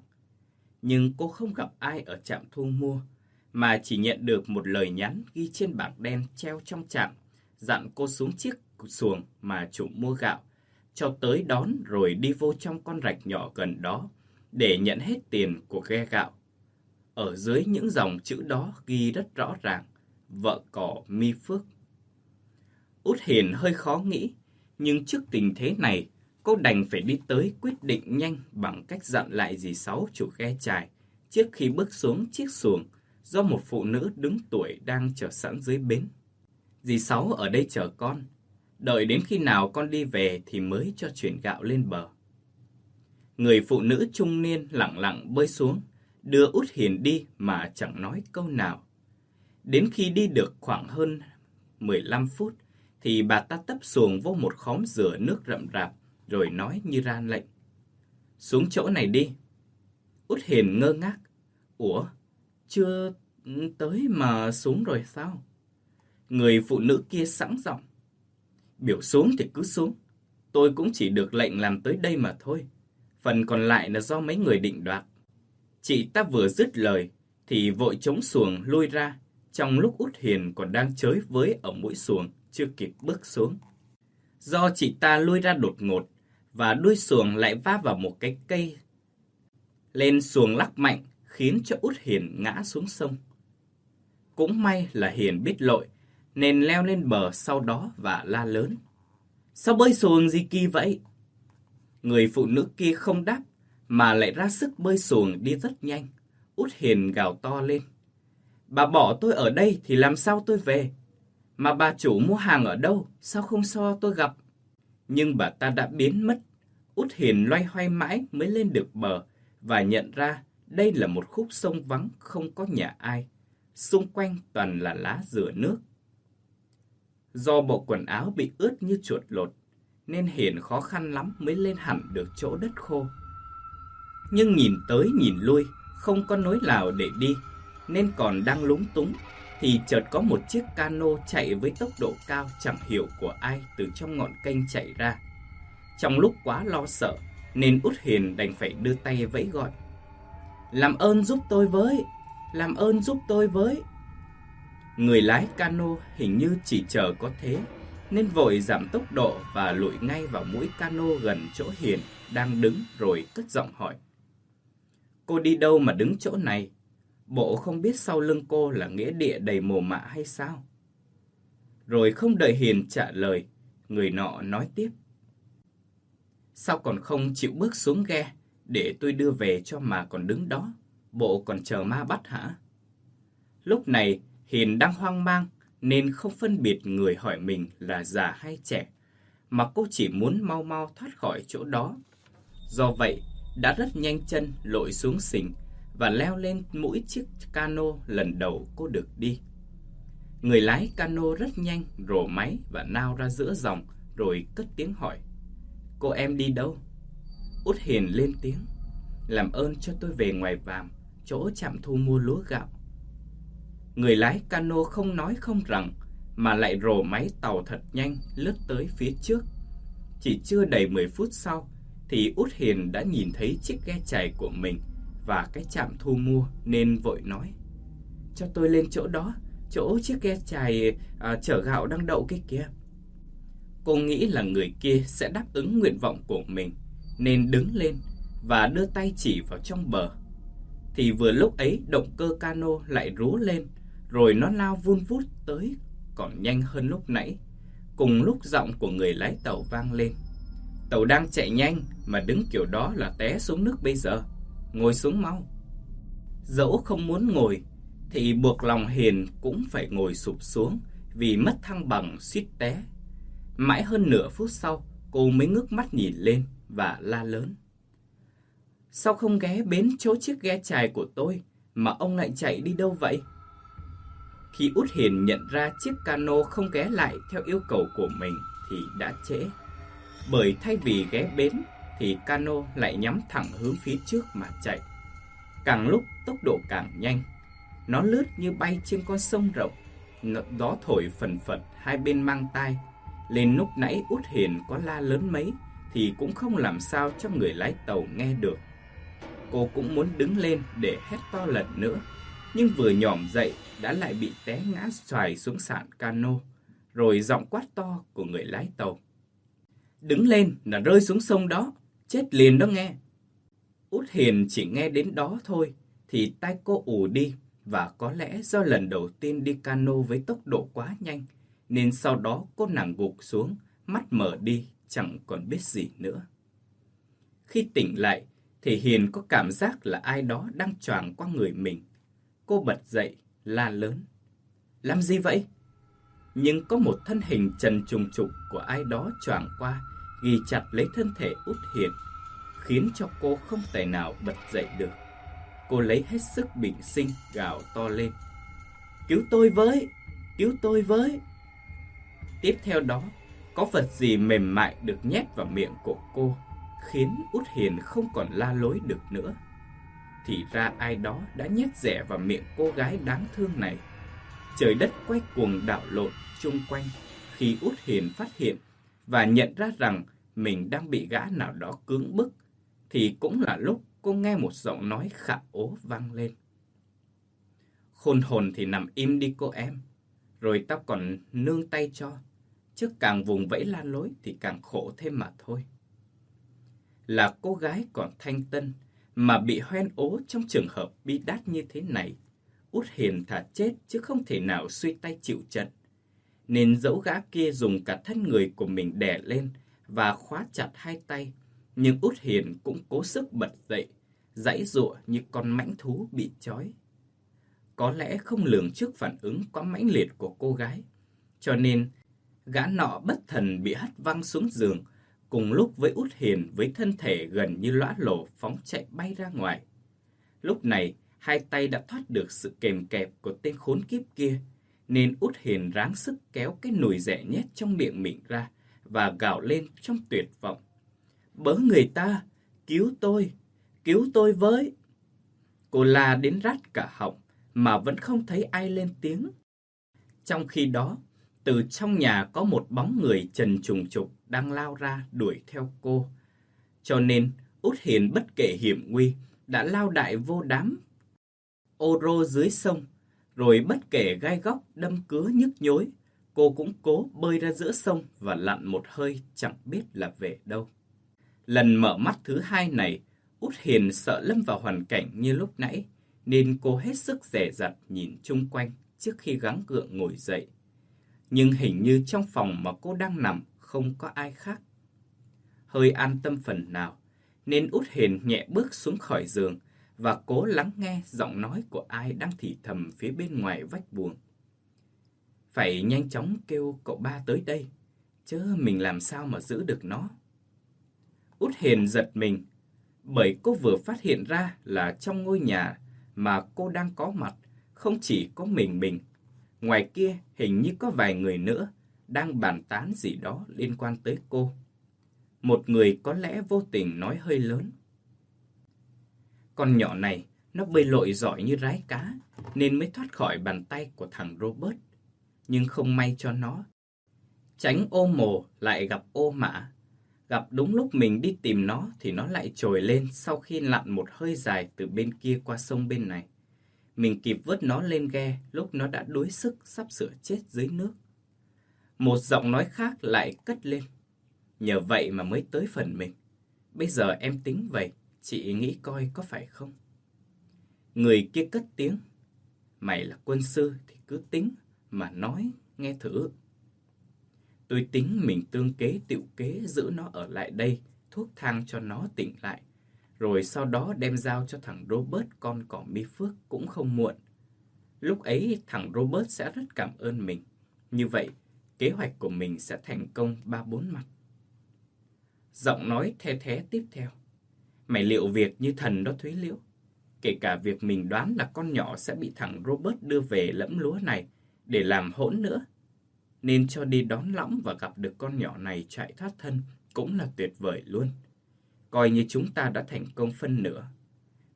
Nhưng cô không gặp ai ở trạm thu mua, mà chỉ nhận được một lời nhắn ghi trên bảng đen treo trong trạm dặn cô xuống chiếc xuồng mà chủ mua gạo, cho tới đón rồi đi vô trong con rạch nhỏ gần đó để nhận hết tiền của ghe gạo. Ở dưới những dòng chữ đó ghi rất rõ ràng, vợ cỏ mi phước. Út Hiền hơi khó nghĩ, nhưng trước tình thế này, cô đành phải đi tới quyết định nhanh bằng cách dặn lại dì Sáu chủ ghe chài trước khi bước xuống chiếc xuồng do một phụ nữ đứng tuổi đang chờ sẵn dưới bến. Dì Sáu ở đây chờ con, đợi đến khi nào con đi về thì mới cho chuyển gạo lên bờ. Người phụ nữ trung niên lặng lặng bơi xuống, đưa út hiền đi mà chẳng nói câu nào. Đến khi đi được khoảng hơn 15 phút, thì bà ta tấp xuồng vô một khóm rửa nước rậm rạp, rồi nói như ra lệnh. Xuống chỗ này đi. Út hiền ngơ ngác. Ủa, chưa tới mà xuống rồi sao? Người phụ nữ kia sẵn giọng. Biểu xuống thì cứ xuống. Tôi cũng chỉ được lệnh làm tới đây mà thôi. Phần còn lại là do mấy người định đoạt. Chị ta vừa dứt lời, thì vội chống xuồng lui ra, trong lúc út hiền còn đang chới với ở mũi xuồng, chưa kịp bước xuống. Do chị ta lui ra đột ngột, và đuôi xuồng lại va vào một cái cây. Lên xuồng lắc mạnh, khiến cho út hiền ngã xuống sông. Cũng may là hiền biết lội, nên leo lên bờ sau đó và la lớn. Sao bơi xuồng gì kỳ vậy? Người phụ nữ kia không đáp, mà lại ra sức bơi xuồng đi rất nhanh. Út Hiền gào to lên. Bà bỏ tôi ở đây thì làm sao tôi về? Mà bà chủ mua hàng ở đâu? Sao không so tôi gặp? Nhưng bà ta đã biến mất. Út Hiền loay hoay mãi mới lên được bờ và nhận ra đây là một khúc sông vắng không có nhà ai. Xung quanh toàn là lá rửa nước. Do bộ quần áo bị ướt như chuột lột, nên Hiền khó khăn lắm mới lên hẳn được chỗ đất khô. Nhưng nhìn tới nhìn lui, không có nối nào để đi, nên còn đang lúng túng, thì chợt có một chiếc cano chạy với tốc độ cao chẳng hiểu của ai từ trong ngọn kênh chạy ra. Trong lúc quá lo sợ, nên Út Hiền đành phải đưa tay vẫy gọi. Làm ơn giúp tôi với, làm ơn giúp tôi với. Người lái cano hình như chỉ chờ có thế, nên vội giảm tốc độ và lụi ngay vào mũi cano gần chỗ Hiền đang đứng rồi cất giọng hỏi. Cô đi đâu mà đứng chỗ này? Bộ không biết sau lưng cô là nghĩa địa đầy mồ mạ hay sao? Rồi không đợi Hiền trả lời, người nọ nói tiếp. Sao còn không chịu bước xuống ghe để tôi đưa về cho mà còn đứng đó? Bộ còn chờ ma bắt hả? Lúc này Hiền đang hoang mang nên không phân biệt người hỏi mình là già hay trẻ, mà cô chỉ muốn mau mau thoát khỏi chỗ đó. Do vậy, đã rất nhanh chân lội xuống sình và leo lên mũi chiếc cano lần đầu cô được đi. Người lái cano rất nhanh rổ máy và nao ra giữa dòng rồi cất tiếng hỏi. Cô em đi đâu? Út Hiền lên tiếng. Làm ơn cho tôi về ngoài vàm, chỗ chạm thu mua lúa gạo. Người lái cano không nói không rằng, mà lại rồ máy tàu thật nhanh lướt tới phía trước. Chỉ chưa đầy 10 phút sau, thì Út Hiền đã nhìn thấy chiếc ghe chài của mình và cái chạm thu mua nên vội nói. Cho tôi lên chỗ đó, chỗ chiếc ghe chài à, chở gạo đang đậu kia. Cô nghĩ là người kia sẽ đáp ứng nguyện vọng của mình, nên đứng lên và đưa tay chỉ vào trong bờ. Thì vừa lúc ấy động cơ cano lại rú lên, rồi nó lao vun vút tới còn nhanh hơn lúc nãy. Cùng lúc giọng của người lái tàu vang lên. Tàu đang chạy nhanh mà đứng kiểu đó là té xuống nước bây giờ. Ngồi xuống mau. Dẫu không muốn ngồi thì buộc lòng hiền cũng phải ngồi sụp xuống vì mất thăng bằng suýt té. Mãi hơn nửa phút sau, cô mới ngước mắt nhìn lên và la lớn. Sao không ghé bến chỗ chiếc ghe chài của tôi mà ông lại chạy đi đâu vậy? Khi Út Hiền nhận ra chiếc cano không ghé lại theo yêu cầu của mình thì đã trễ. Bởi thay vì ghé bến thì cano lại nhắm thẳng hướng phía trước mà chạy. Càng lúc tốc độ càng nhanh, nó lướt như bay trên con sông rộng, gió thổi phần phật hai bên mang tai. Lên lúc nãy út hiền có la lớn mấy thì cũng không làm sao cho người lái tàu nghe được. Cô cũng muốn đứng lên để hét to lần nữa, nhưng vừa nhỏm dậy đã lại bị té ngã xoài xuống sàn cano, rồi giọng quát to của người lái tàu. Đứng lên là rơi xuống sông đó, chết liền đó nghe. Út Hiền chỉ nghe đến đó thôi, thì tay cô ù đi, và có lẽ do lần đầu tiên đi cano với tốc độ quá nhanh, nên sau đó cô nàng gục xuống, mắt mở đi, chẳng còn biết gì nữa. Khi tỉnh lại, thì Hiền có cảm giác là ai đó đang choàng qua người mình. Cô bật dậy, la lớn. Làm gì vậy? Nhưng có một thân hình trần trùng trục của ai đó choàng qua, ghi chặt lấy thân thể út Hiền, khiến cho cô không thể nào bật dậy được. Cô lấy hết sức bình sinh gào to lên. Cứu tôi với! Cứu tôi với! Tiếp theo đó, có vật gì mềm mại được nhét vào miệng của cô, khiến út Hiền không còn la lối được nữa. Thì ra ai đó đã nhét rẻ vào miệng cô gái đáng thương này. Trời đất quay cuồng đảo lộn chung quanh khi út Hiền phát hiện và nhận ra rằng mình đang bị gã nào đó cưỡng bức, thì cũng là lúc cô nghe một giọng nói khả ố vang lên. Khôn hồn thì nằm im đi cô em, rồi tao còn nương tay cho, chứ càng vùng vẫy la lối thì càng khổ thêm mà thôi. Là cô gái còn thanh tân, mà bị hoen ố trong trường hợp bi đát như thế này, út hiền thà chết chứ không thể nào suy tay chịu trận. Nên dẫu gã kia dùng cả thân người của mình đè lên và khóa chặt hai tay, nhưng út hiền cũng cố sức bật dậy, dãy giụa như con mãnh thú bị trói. Có lẽ không lường trước phản ứng quá mãnh liệt của cô gái, cho nên gã nọ bất thần bị hất văng xuống giường, cùng lúc với út hiền với thân thể gần như lõa lổ phóng chạy bay ra ngoài. Lúc này, hai tay đã thoát được sự kềm kẹp của tên khốn kiếp kia, nên út hiền ráng sức kéo cái nồi rẻ nhét trong miệng mình ra và gào lên trong tuyệt vọng. Bớ người ta, cứu tôi, cứu tôi với. Cô la đến rát cả họng mà vẫn không thấy ai lên tiếng. Trong khi đó, từ trong nhà có một bóng người trần trùng trục đang lao ra đuổi theo cô. Cho nên, Út Hiền bất kể hiểm nguy, đã lao đại vô đám ô rô dưới sông, rồi bất kể gai góc đâm cứa nhức nhối, cô cũng cố bơi ra giữa sông và lặn một hơi chẳng biết là về đâu. Lần mở mắt thứ hai này, Út Hiền sợ lâm vào hoàn cảnh như lúc nãy, nên cô hết sức rẻ rặt nhìn chung quanh trước khi gắng gượng ngồi dậy. Nhưng hình như trong phòng mà cô đang nằm không có ai khác. Hơi an tâm phần nào, nên Út Hiền nhẹ bước xuống khỏi giường và cố lắng nghe giọng nói của ai đang thì thầm phía bên ngoài vách buồng. Phải nhanh chóng kêu cậu ba tới đây, chứ mình làm sao mà giữ được nó. Út Hiền giật mình, bởi cô vừa phát hiện ra là trong ngôi nhà mà cô đang có mặt không chỉ có mình mình. Ngoài kia hình như có vài người nữa đang bàn tán gì đó liên quan tới cô. Một người có lẽ vô tình nói hơi lớn. Con nhỏ này nó bơi lội giỏi như rái cá nên mới thoát khỏi bàn tay của thằng Robert. Nhưng không may cho nó. Tránh ô mồ lại gặp ô mã. Gặp đúng lúc mình đi tìm nó thì nó lại trồi lên sau khi lặn một hơi dài từ bên kia qua sông bên này. Mình kịp vớt nó lên ghe lúc nó đã đuối sức sắp sửa chết dưới nước. Một giọng nói khác lại cất lên. Nhờ vậy mà mới tới phần mình. Bây giờ em tính vậy, chị nghĩ coi có phải không? Người kia cất tiếng. Mày là quân sư thì cứ tính mà nói nghe thử. Tôi tính mình tương kế tiệu kế giữ nó ở lại đây, thuốc thang cho nó tỉnh lại. Rồi sau đó đem giao cho thằng Robert con cỏ mi phước cũng không muộn. Lúc ấy thằng Robert sẽ rất cảm ơn mình. Như vậy, kế hoạch của mình sẽ thành công ba bốn mặt. Giọng nói the thế tiếp theo. Mày liệu việc như thần đó Thúy Liễu. Kể cả việc mình đoán là con nhỏ sẽ bị thằng Robert đưa về lẫm lúa này để làm hỗn nữa nên cho đi đón lõng và gặp được con nhỏ này chạy thoát thân cũng là tuyệt vời luôn. Coi như chúng ta đã thành công phân nửa.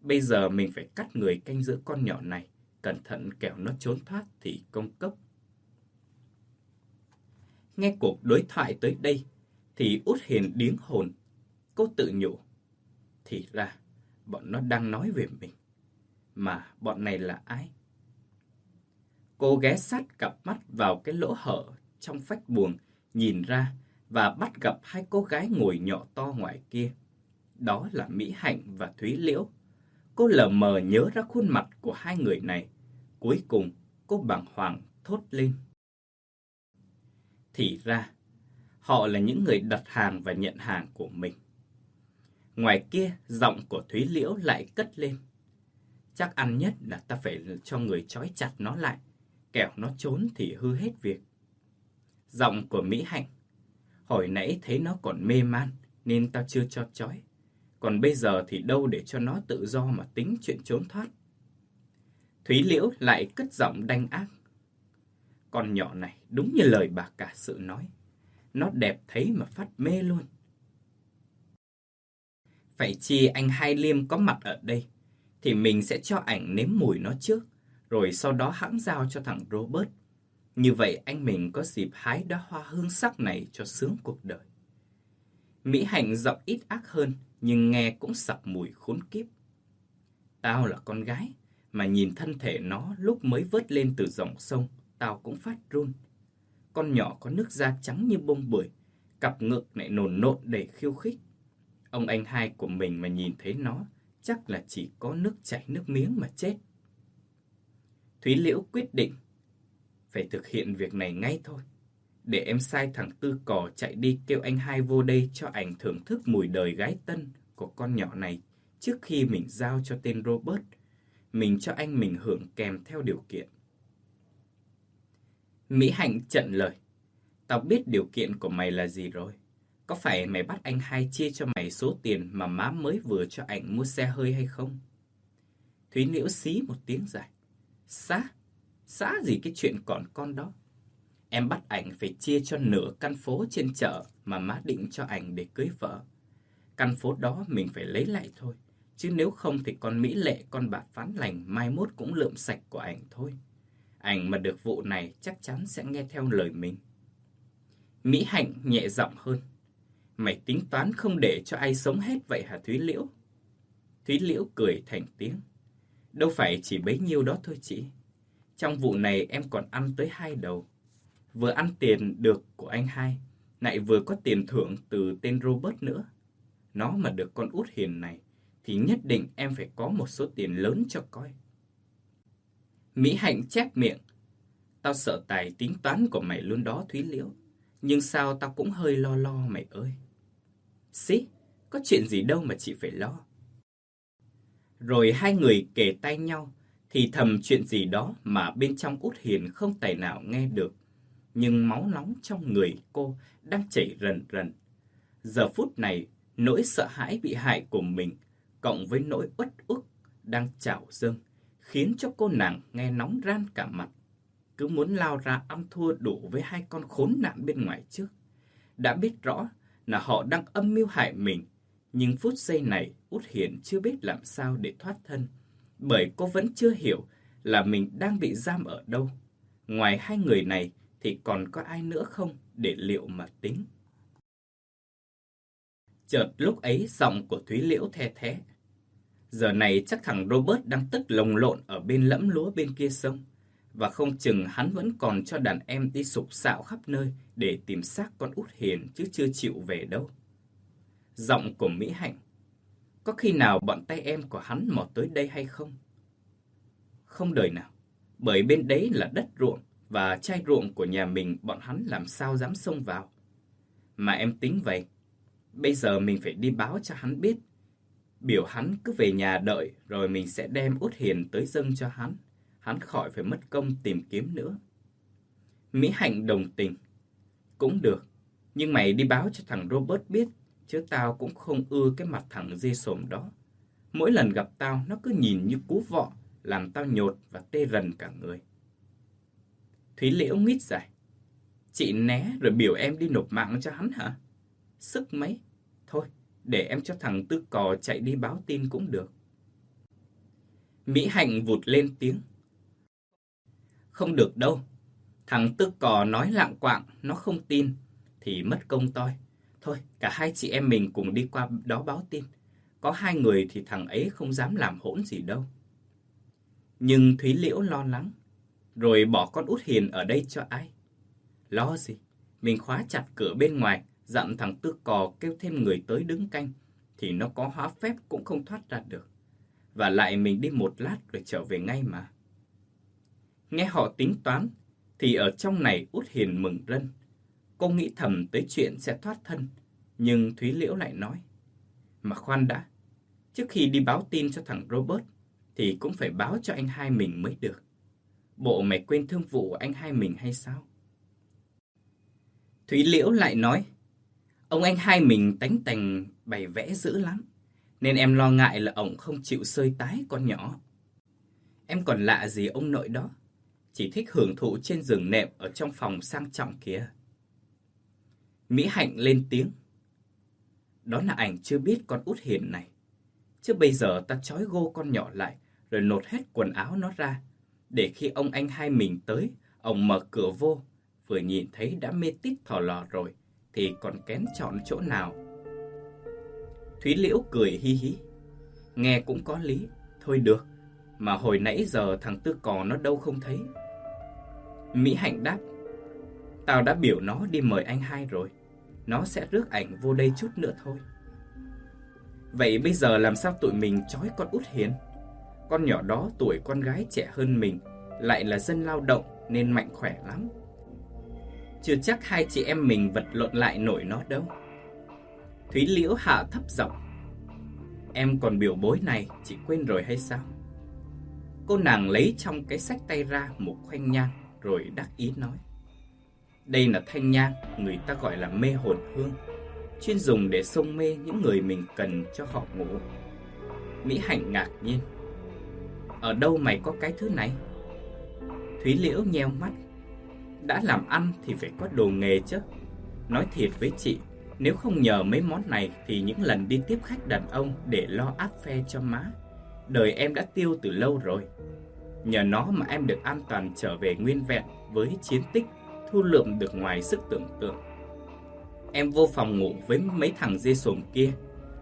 Bây giờ mình phải cắt người canh giữ con nhỏ này, cẩn thận kẻo nó trốn thoát thì công cốc. Nghe cuộc đối thoại tới đây, thì út hiền điếng hồn. Cô tự nhủ. Thì ra, bọn nó đang nói về mình. Mà bọn này là ai? Cô ghé sát cặp mắt vào cái lỗ hở trong phách buồng, nhìn ra và bắt gặp hai cô gái ngồi nhỏ to ngoài kia. Đó là Mỹ Hạnh và Thúy Liễu. Cô lờ mờ nhớ ra khuôn mặt của hai người này. Cuối cùng, cô bàng hoàng thốt lên. Thì ra, họ là những người đặt hàng và nhận hàng của mình. Ngoài kia, giọng của Thúy Liễu lại cất lên. Chắc ăn nhất là ta phải cho người trói chặt nó lại, kẻo nó trốn thì hư hết việc. Giọng của Mỹ Hạnh. Hồi nãy thấy nó còn mê man, nên tao chưa cho trói. Còn bây giờ thì đâu để cho nó tự do mà tính chuyện trốn thoát. Thúy Liễu lại cất giọng đanh ác. Con nhỏ này đúng như lời bà cả sự nói. Nó đẹp thấy mà phát mê luôn. Phải chi anh Hai Liêm có mặt ở đây, thì mình sẽ cho ảnh nếm mùi nó trước, rồi sau đó hãng giao cho thằng Robert. Như vậy anh mình có dịp hái đóa hoa hương sắc này cho sướng cuộc đời. Mỹ Hạnh giọng ít ác hơn, nhưng nghe cũng sặc mùi khốn kiếp. Tao là con gái, mà nhìn thân thể nó lúc mới vớt lên từ dòng sông, tao cũng phát run. Con nhỏ có nước da trắng như bông bưởi, cặp ngực lại nồn nộn đầy khiêu khích. Ông anh hai của mình mà nhìn thấy nó, chắc là chỉ có nước chảy nước miếng mà chết. Thúy Liễu quyết định phải thực hiện việc này ngay thôi. Để em sai thằng Tư Cò chạy đi kêu anh hai vô đây cho ảnh thưởng thức mùi đời gái tân của con nhỏ này trước khi mình giao cho tên Robert. Mình cho anh mình hưởng kèm theo điều kiện. Mỹ Hạnh trận lời. Tao biết điều kiện của mày là gì rồi. Có phải mày bắt anh hai chia cho mày số tiền mà má mới vừa cho ảnh mua xe hơi hay không? Thúy Liễu xí một tiếng dài. Xá? Xá gì cái chuyện còn con đó? Em bắt ảnh phải chia cho nửa căn phố trên chợ mà má định cho ảnh để cưới vợ. Căn phố đó mình phải lấy lại thôi. Chứ nếu không thì con Mỹ Lệ, con bà phán lành mai mốt cũng lượm sạch của ảnh thôi. Ảnh mà được vụ này chắc chắn sẽ nghe theo lời mình. Mỹ Hạnh nhẹ giọng hơn. Mày tính toán không để cho ai sống hết vậy hả Thúy Liễu? Thúy Liễu cười thành tiếng. Đâu phải chỉ bấy nhiêu đó thôi chị. Trong vụ này em còn ăn tới hai đầu. Vừa ăn tiền được của anh hai, lại vừa có tiền thưởng từ tên Robert nữa. Nó mà được con út hiền này, thì nhất định em phải có một số tiền lớn cho coi. Mỹ Hạnh chép miệng. Tao sợ tài tính toán của mày luôn đó Thúy Liễu. Nhưng sao tao cũng hơi lo lo mày ơi. Xí, có chuyện gì đâu mà chị phải lo. Rồi hai người kề tay nhau, thì thầm chuyện gì đó mà bên trong út hiền không tài nào nghe được. Nhưng máu nóng trong người cô đang chảy rần rần. Giờ phút này, nỗi sợ hãi bị hại của mình, cộng với nỗi uất ức đang trào dâng, khiến cho cô nàng nghe nóng ran cả mặt. Cứ muốn lao ra ăn thua đủ với hai con khốn nạn bên ngoài trước. Đã biết rõ là họ đang âm mưu hại mình, nhưng phút giây này Út Hiền chưa biết làm sao để thoát thân, bởi cô vẫn chưa hiểu là mình đang bị giam ở đâu. Ngoài hai người này thì còn có ai nữa không để liệu mà tính. Chợt lúc ấy giọng của Thúy Liễu the thế. Giờ này chắc thằng Robert đang tức lồng lộn ở bên lẫm lúa bên kia sông. Và không chừng hắn vẫn còn cho đàn em đi sục sạo khắp nơi để tìm xác con út hiền chứ chưa chịu về đâu. Giọng của Mỹ Hạnh Có khi nào bọn tay em của hắn mò tới đây hay không? Không đời nào, bởi bên đấy là đất ruộng và chai ruộng của nhà mình bọn hắn làm sao dám xông vào. Mà em tính vậy, bây giờ mình phải đi báo cho hắn biết. Biểu hắn cứ về nhà đợi rồi mình sẽ đem út hiền tới dâng cho hắn hắn khỏi phải mất công tìm kiếm nữa. Mỹ Hạnh đồng tình. Cũng được, nhưng mày đi báo cho thằng Robert biết, chứ tao cũng không ưa cái mặt thằng dê sồm đó. Mỗi lần gặp tao, nó cứ nhìn như cú vọ, làm tao nhột và tê rần cả người. Thúy Liễu nghít dài. Chị né rồi biểu em đi nộp mạng cho hắn hả? Sức mấy? Thôi, để em cho thằng Tư Cò chạy đi báo tin cũng được. Mỹ Hạnh vụt lên tiếng. Không được đâu. Thằng tức cò nói lạng quạng, nó không tin, thì mất công toi. Thôi, cả hai chị em mình cùng đi qua đó báo tin. Có hai người thì thằng ấy không dám làm hỗn gì đâu. Nhưng Thúy Liễu lo lắng. Rồi bỏ con út hiền ở đây cho ai? Lo gì? Mình khóa chặt cửa bên ngoài, dặn thằng tư cò kêu thêm người tới đứng canh, thì nó có hóa phép cũng không thoát ra được. Và lại mình đi một lát rồi trở về ngay mà. Nghe họ tính toán, thì ở trong này út hiền mừng rân. Cô nghĩ thầm tới chuyện sẽ thoát thân, nhưng Thúy Liễu lại nói. Mà khoan đã, trước khi đi báo tin cho thằng Robert, thì cũng phải báo cho anh hai mình mới được. Bộ mày quên thương vụ anh hai mình hay sao? Thúy Liễu lại nói, ông anh hai mình tánh tành bày vẽ dữ lắm, nên em lo ngại là ông không chịu sơi tái con nhỏ. Em còn lạ gì ông nội đó, chỉ thích hưởng thụ trên giường nệm ở trong phòng sang trọng kia. Mỹ Hạnh lên tiếng. Đó là ảnh chưa biết con út hiền này. Chứ bây giờ ta trói gô con nhỏ lại, rồi nột hết quần áo nó ra. Để khi ông anh hai mình tới, ông mở cửa vô, vừa nhìn thấy đã mê tít thò lò rồi, thì còn kén chọn chỗ nào. Thúy Liễu cười hi hi. Nghe cũng có lý, thôi được. Mà hồi nãy giờ thằng Tư Cò nó đâu không thấy. Mỹ Hạnh đáp, tao đã biểu nó đi mời anh hai rồi. Nó sẽ rước ảnh vô đây chút nữa thôi. Vậy bây giờ làm sao tụi mình trói con út hiền? Con nhỏ đó tuổi con gái trẻ hơn mình, lại là dân lao động nên mạnh khỏe lắm. Chưa chắc hai chị em mình vật lộn lại nổi nó đâu. Thúy Liễu hạ thấp giọng. Em còn biểu bối này, chị quên rồi hay sao? Cô nàng lấy trong cái sách tay ra một khoanh nhang rồi đắc ý nói. Đây là thanh nhang, người ta gọi là mê hồn hương, chuyên dùng để xông mê những người mình cần cho họ ngủ. Mỹ Hạnh ngạc nhiên. Ở đâu mày có cái thứ này? Thúy Liễu nheo mắt. Đã làm ăn thì phải có đồ nghề chứ. Nói thiệt với chị, nếu không nhờ mấy món này thì những lần đi tiếp khách đàn ông để lo áp phe cho má, đời em đã tiêu từ lâu rồi. Nhờ nó mà em được an toàn trở về nguyên vẹn với chiến tích thu lượm được ngoài sức tưởng tượng. Em vô phòng ngủ với mấy thằng dê sồn kia,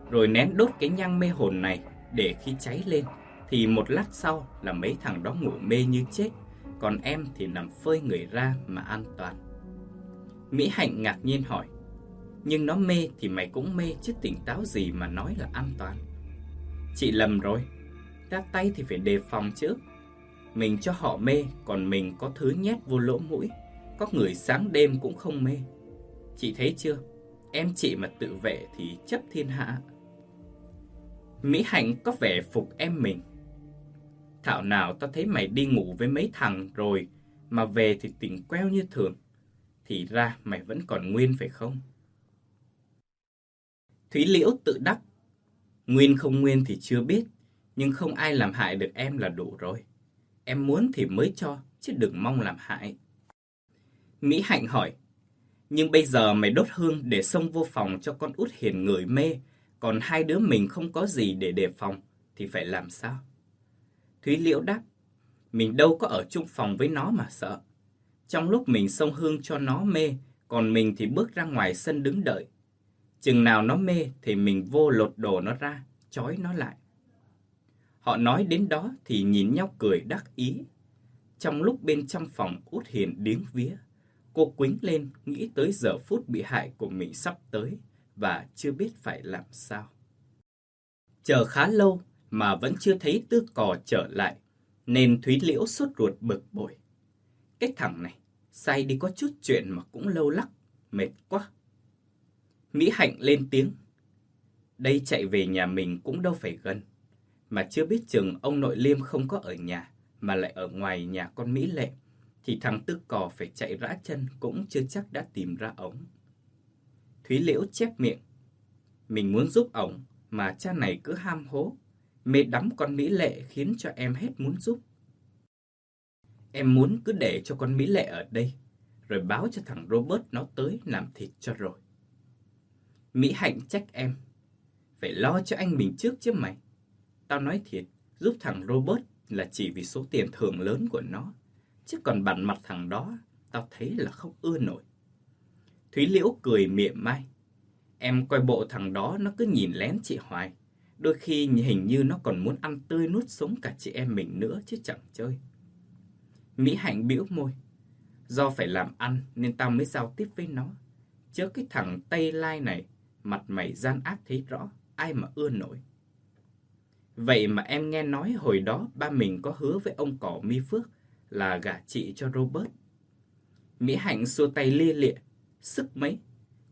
rồi nén đốt cái nhang mê hồn này để khi cháy lên thì một lát sau là mấy thằng đó ngủ mê như chết, còn em thì nằm phơi người ra mà an toàn. Mỹ Hạnh ngạc nhiên hỏi, nhưng nó mê thì mày cũng mê chứ tỉnh táo gì mà nói là an toàn. Chị lầm rồi, ra tay thì phải đề phòng chứ. Mình cho họ mê, còn mình có thứ nhét vô lỗ mũi, có người sáng đêm cũng không mê. Chị thấy chưa, em chị mà tự vệ thì chấp thiên hạ. Mỹ Hạnh có vẻ phục em mình. Thảo nào tao thấy mày đi ngủ với mấy thằng rồi, mà về thì tỉnh queo như thường. Thì ra mày vẫn còn nguyên phải không? Thúy Liễu tự đắc. Nguyên không nguyên thì chưa biết, nhưng không ai làm hại được em là đủ rồi. Em muốn thì mới cho, chứ đừng mong làm hại. Mỹ Hạnh hỏi, nhưng bây giờ mày đốt hương để xông vô phòng cho con út hiền người mê, còn hai đứa mình không có gì để đề phòng, thì phải làm sao? Thúy Liễu đáp, mình đâu có ở chung phòng với nó mà sợ. Trong lúc mình xông hương cho nó mê, còn mình thì bước ra ngoài sân đứng đợi. Chừng nào nó mê thì mình vô lột đồ nó ra, trói nó lại. Họ nói đến đó thì nhìn nhau cười đắc ý. Trong lúc bên trong phòng út hiền điếng vía, cô quính lên nghĩ tới giờ phút bị hại của mình sắp tới và chưa biết phải làm sao. Chờ khá lâu mà vẫn chưa thấy tư cò trở lại, nên Thúy Liễu sốt ruột bực bội. Cái thằng này, say đi có chút chuyện mà cũng lâu lắc, mệt quá. Mỹ Hạnh lên tiếng. Đây chạy về nhà mình cũng đâu phải gần, mà chưa biết chừng ông nội Liêm không có ở nhà, mà lại ở ngoài nhà con Mỹ Lệ, thì thằng Tư Cò phải chạy rã chân cũng chưa chắc đã tìm ra ống. Thúy Liễu chép miệng. Mình muốn giúp ổng, mà cha này cứ ham hố, mê đắm con Mỹ Lệ khiến cho em hết muốn giúp. Em muốn cứ để cho con Mỹ Lệ ở đây, rồi báo cho thằng Robert nó tới làm thịt cho rồi. Mỹ Hạnh trách em. Phải lo cho anh mình trước chứ mày. Tao nói thiệt, giúp thằng Robert là chỉ vì số tiền thường lớn của nó. Chứ còn bản mặt thằng đó, tao thấy là không ưa nổi. Thúy Liễu cười mỉa mai. Em coi bộ thằng đó nó cứ nhìn lén chị hoài. Đôi khi hình như nó còn muốn ăn tươi nuốt sống cả chị em mình nữa chứ chẳng chơi. Mỹ Hạnh bĩu môi. Do phải làm ăn nên tao mới giao tiếp với nó. Chứ cái thằng Tây Lai này, mặt mày gian ác thấy rõ, ai mà ưa nổi. Vậy mà em nghe nói hồi đó ba mình có hứa với ông cỏ mi phước là gả chị cho Robert. Mỹ Hạnh xua tay lia lịa, sức mấy.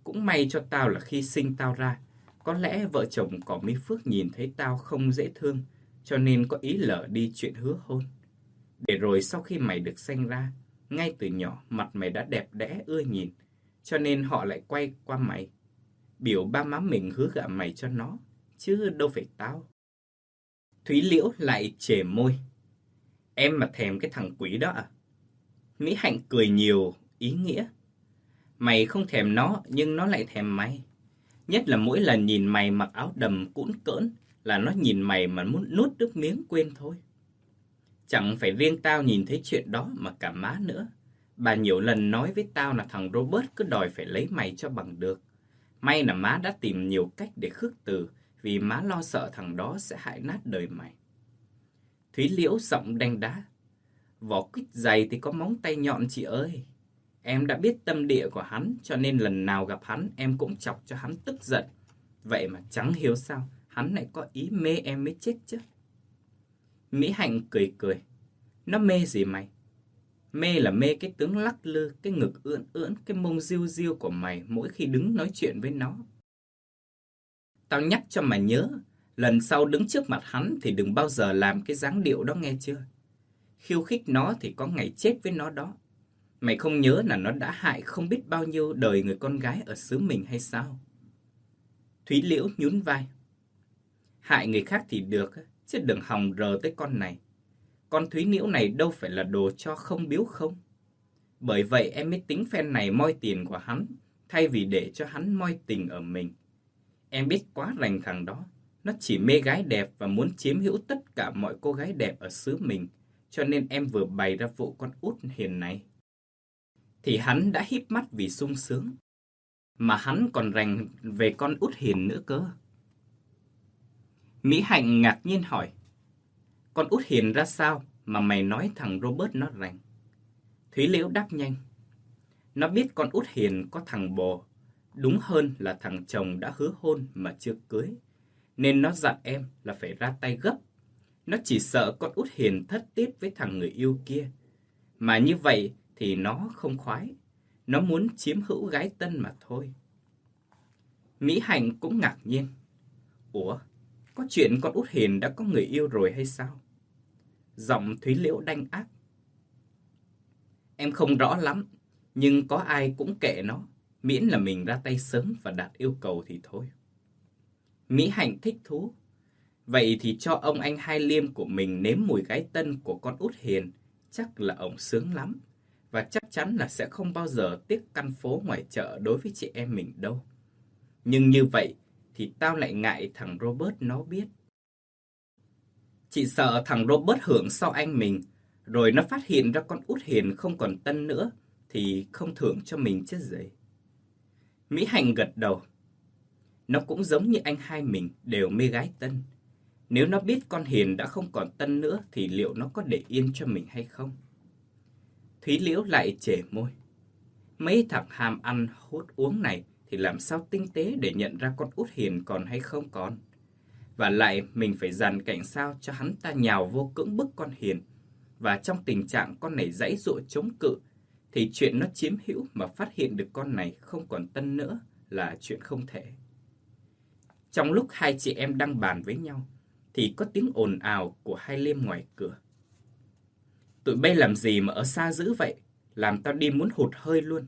Cũng may cho tao là khi sinh tao ra, Có lẽ vợ chồng cỏ mi Phước nhìn thấy tao không dễ thương, cho nên có ý lỡ đi chuyện hứa hôn. Để rồi sau khi mày được sinh ra, ngay từ nhỏ mặt mày đã đẹp đẽ ưa nhìn, cho nên họ lại quay qua mày. Biểu ba má mình hứa gả mày cho nó, chứ đâu phải tao. Thúy Liễu lại chề môi. Em mà thèm cái thằng quỷ đó à? Mỹ Hạnh cười nhiều, ý nghĩa. Mày không thèm nó, nhưng nó lại thèm mày. Nhất là mỗi lần nhìn mày mặc áo đầm cũn cỡn, là nó nhìn mày mà muốn nuốt nước miếng quên thôi. Chẳng phải riêng tao nhìn thấy chuyện đó mà cả má nữa. Bà nhiều lần nói với tao là thằng Robert cứ đòi phải lấy mày cho bằng được. May là má đã tìm nhiều cách để khước từ, vì má lo sợ thằng đó sẽ hại nát đời mày. Thúy Liễu giọng đanh đá. Vỏ quýt dày thì có móng tay nhọn chị ơi. Em đã biết tâm địa của hắn, cho nên lần nào gặp hắn em cũng chọc cho hắn tức giận. Vậy mà chẳng hiểu sao, hắn lại có ý mê em mới chết chứ. Mỹ Hạnh cười cười. Nó mê gì mày? Mê là mê cái tướng lắc lư, cái ngực ưỡn ưỡn, cái mông riêu riêu của mày mỗi khi đứng nói chuyện với nó. Tao nhắc cho mày nhớ, lần sau đứng trước mặt hắn thì đừng bao giờ làm cái dáng điệu đó nghe chưa? Khiêu khích nó thì có ngày chết với nó đó. Mày không nhớ là nó đã hại không biết bao nhiêu đời người con gái ở xứ mình hay sao? Thúy Liễu nhún vai. Hại người khác thì được, chứ đừng hòng rờ tới con này. Con Thúy Liễu này đâu phải là đồ cho không biếu không. Bởi vậy em mới tính phen này moi tiền của hắn, thay vì để cho hắn moi tình ở mình. Em biết quá rành thằng đó, nó chỉ mê gái đẹp và muốn chiếm hữu tất cả mọi cô gái đẹp ở xứ mình, cho nên em vừa bày ra vụ con út hiền này. Thì hắn đã híp mắt vì sung sướng, mà hắn còn rành về con út hiền nữa cơ. Mỹ Hạnh ngạc nhiên hỏi, con út hiền ra sao mà mày nói thằng Robert nó rành? Thúy Liễu đáp nhanh, nó biết con út hiền có thằng bồ, đúng hơn là thằng chồng đã hứa hôn mà chưa cưới. Nên nó dặn em là phải ra tay gấp. Nó chỉ sợ con út hiền thất tiết với thằng người yêu kia. Mà như vậy thì nó không khoái. Nó muốn chiếm hữu gái tân mà thôi. Mỹ Hạnh cũng ngạc nhiên. Ủa, có chuyện con út hiền đã có người yêu rồi hay sao? Giọng Thúy Liễu đanh ác. Em không rõ lắm, nhưng có ai cũng kệ nó, miễn là mình ra tay sớm và đạt yêu cầu thì thôi. Mỹ Hạnh thích thú. Vậy thì cho ông anh Hai Liêm của mình nếm mùi gái tân của con út hiền, chắc là ông sướng lắm. Và chắc chắn là sẽ không bao giờ tiếc căn phố ngoài chợ đối với chị em mình đâu. Nhưng như vậy thì tao lại ngại thằng Robert nó biết. Chị sợ thằng Robert hưởng sau anh mình, rồi nó phát hiện ra con út hiền không còn tân nữa, thì không thưởng cho mình chứ gì. Mỹ Hành gật đầu. Nó cũng giống như anh hai mình, đều mê gái tân. Nếu nó biết con Hiền đã không còn tân nữa, thì liệu nó có để yên cho mình hay không? Thúy Liễu lại chề môi. Mấy thằng ham ăn hút uống này thì làm sao tinh tế để nhận ra con út Hiền còn hay không còn? Và lại mình phải dàn cảnh sao cho hắn ta nhào vô cưỡng bức con Hiền. Và trong tình trạng con này dãy dụa chống cự thì chuyện nó chiếm hữu mà phát hiện được con này không còn tân nữa là chuyện không thể. Trong lúc hai chị em đang bàn với nhau, thì có tiếng ồn ào của hai liêm ngoài cửa. Tụi bay làm gì mà ở xa dữ vậy? Làm tao đi muốn hụt hơi luôn.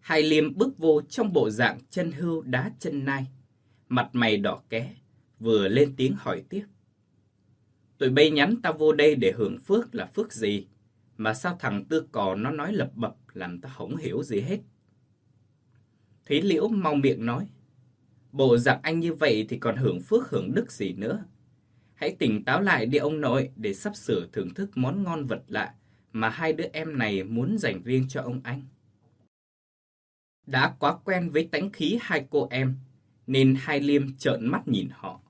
Hai liêm bước vô trong bộ dạng chân hưu đá chân nai, mặt mày đỏ ké, vừa lên tiếng hỏi tiếp. Tụi bay nhắn tao vô đây để hưởng phước là phước gì? Mà sao thằng tư cò nó nói lập bập làm ta không hiểu gì hết. Thúy Liễu mau miệng nói. Bộ dạng anh như vậy thì còn hưởng phước hưởng đức gì nữa. Hãy tỉnh táo lại đi ông nội để sắp sửa thưởng thức món ngon vật lạ mà hai đứa em này muốn dành riêng cho ông anh. Đã quá quen với tánh khí hai cô em, nên hai liêm trợn mắt nhìn họ.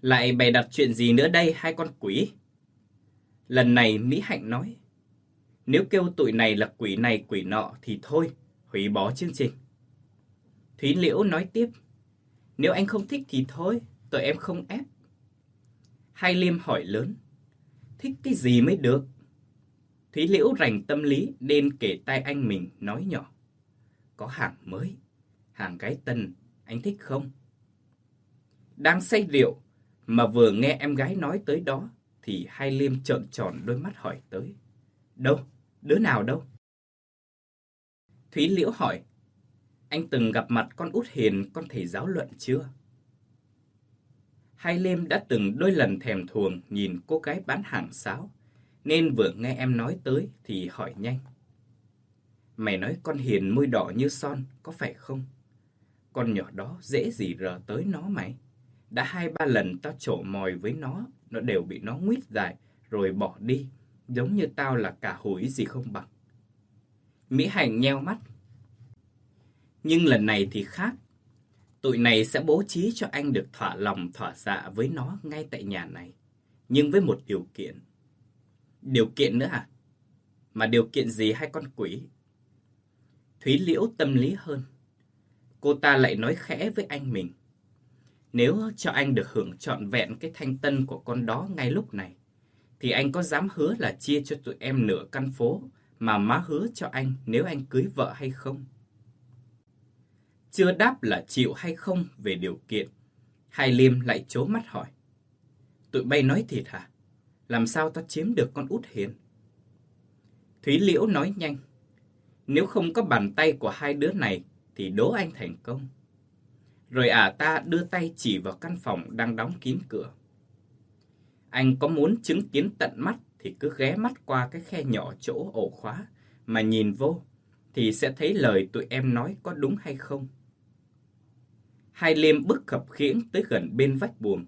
Lại bày đặt chuyện gì nữa đây hai con quỷ? Lần này Mỹ Hạnh nói, nếu kêu tụi này là quỷ này quỷ nọ thì thôi, hủy bỏ chương trình. Thúy Liễu nói tiếp, nếu anh không thích thì thôi, tụi em không ép. Hai Liêm hỏi lớn, thích cái gì mới được? Thúy Liễu rành tâm lý nên kể tay anh mình nói nhỏ. Có hàng mới, hàng gái tân, anh thích không? Đang say rượu, mà vừa nghe em gái nói tới đó, thì hai liêm trợn tròn đôi mắt hỏi tới. Đâu? Đứa nào đâu? Thúy Liễu hỏi. Anh từng gặp mặt con út hiền con thầy giáo luận chưa? Hai Liêm đã từng đôi lần thèm thuồng nhìn cô gái bán hàng sáo, nên vừa nghe em nói tới thì hỏi nhanh. Mày nói con hiền môi đỏ như son, có phải không? Con nhỏ đó dễ gì rờ tới nó mày. Đã hai ba lần tao trổ mòi với nó, nó đều bị nó nguyết dài, rồi bỏ đi, giống như tao là cả hủi gì không bằng. Mỹ Hành nheo mắt. Nhưng lần này thì khác. Tụi này sẽ bố trí cho anh được thỏa lòng thỏa dạ với nó ngay tại nhà này. Nhưng với một điều kiện. Điều kiện nữa à? Mà điều kiện gì hay con quỷ? Thúy Liễu tâm lý hơn. Cô ta lại nói khẽ với anh mình. Nếu cho anh được hưởng trọn vẹn cái thanh tân của con đó ngay lúc này, thì anh có dám hứa là chia cho tụi em nửa căn phố mà má hứa cho anh nếu anh cưới vợ hay không? Chưa đáp là chịu hay không về điều kiện, Hai Liêm lại chố mắt hỏi. Tụi bay nói thiệt hả? Làm sao ta chiếm được con út hiền? Thúy Liễu nói nhanh. Nếu không có bàn tay của hai đứa này thì đố anh thành công. Rồi ả à ta đưa tay chỉ vào căn phòng đang đóng kín cửa. Anh có muốn chứng kiến tận mắt thì cứ ghé mắt qua cái khe nhỏ chỗ ổ khóa mà nhìn vô thì sẽ thấy lời tụi em nói có đúng hay không. Hai liêm bức khập khiễng tới gần bên vách buồng.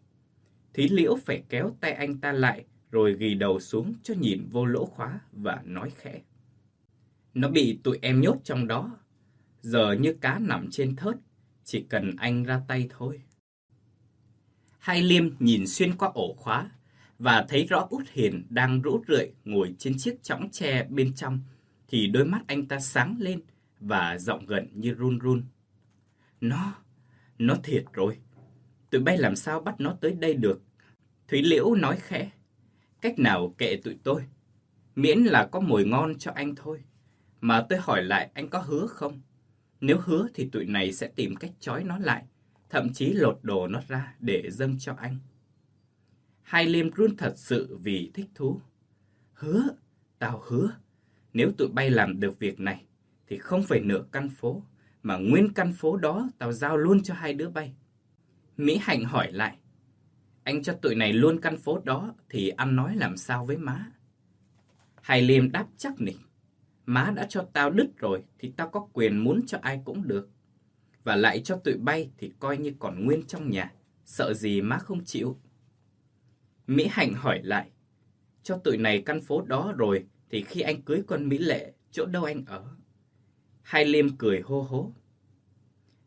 Thí liễu phải kéo tay anh ta lại rồi ghi đầu xuống cho nhìn vô lỗ khóa và nói khẽ. Nó bị tụi em nhốt trong đó. Giờ như cá nằm trên thớt, chỉ cần anh ra tay thôi. Hai liêm nhìn xuyên qua ổ khóa và thấy rõ út hiền đang rũ rượi ngồi trên chiếc chõng tre bên trong, thì đôi mắt anh ta sáng lên và giọng gần như run run. Nó, nó thiệt rồi. Tụi bay làm sao bắt nó tới đây được? Thúy Liễu nói khẽ. Cách nào kệ tụi tôi. Miễn là có mồi ngon cho anh thôi. Mà tôi hỏi lại anh có hứa không? Nếu hứa thì tụi này sẽ tìm cách trói nó lại. Thậm chí lột đồ nó ra để dâng cho anh. Hai liêm run thật sự vì thích thú. Hứa, tao hứa. Nếu tụi bay làm được việc này, thì không phải nửa căn phố, mà nguyên căn phố đó tao giao luôn cho hai đứa bay. Mỹ Hạnh hỏi lại, anh cho tụi này luôn căn phố đó thì ăn nói làm sao với má? Hai Liêm đáp chắc nịch, má đã cho tao đứt rồi thì tao có quyền muốn cho ai cũng được. Và lại cho tụi bay thì coi như còn nguyên trong nhà, sợ gì má không chịu. Mỹ Hạnh hỏi lại, cho tụi này căn phố đó rồi thì khi anh cưới con Mỹ Lệ, chỗ đâu anh ở? Hai Liêm cười hô hố.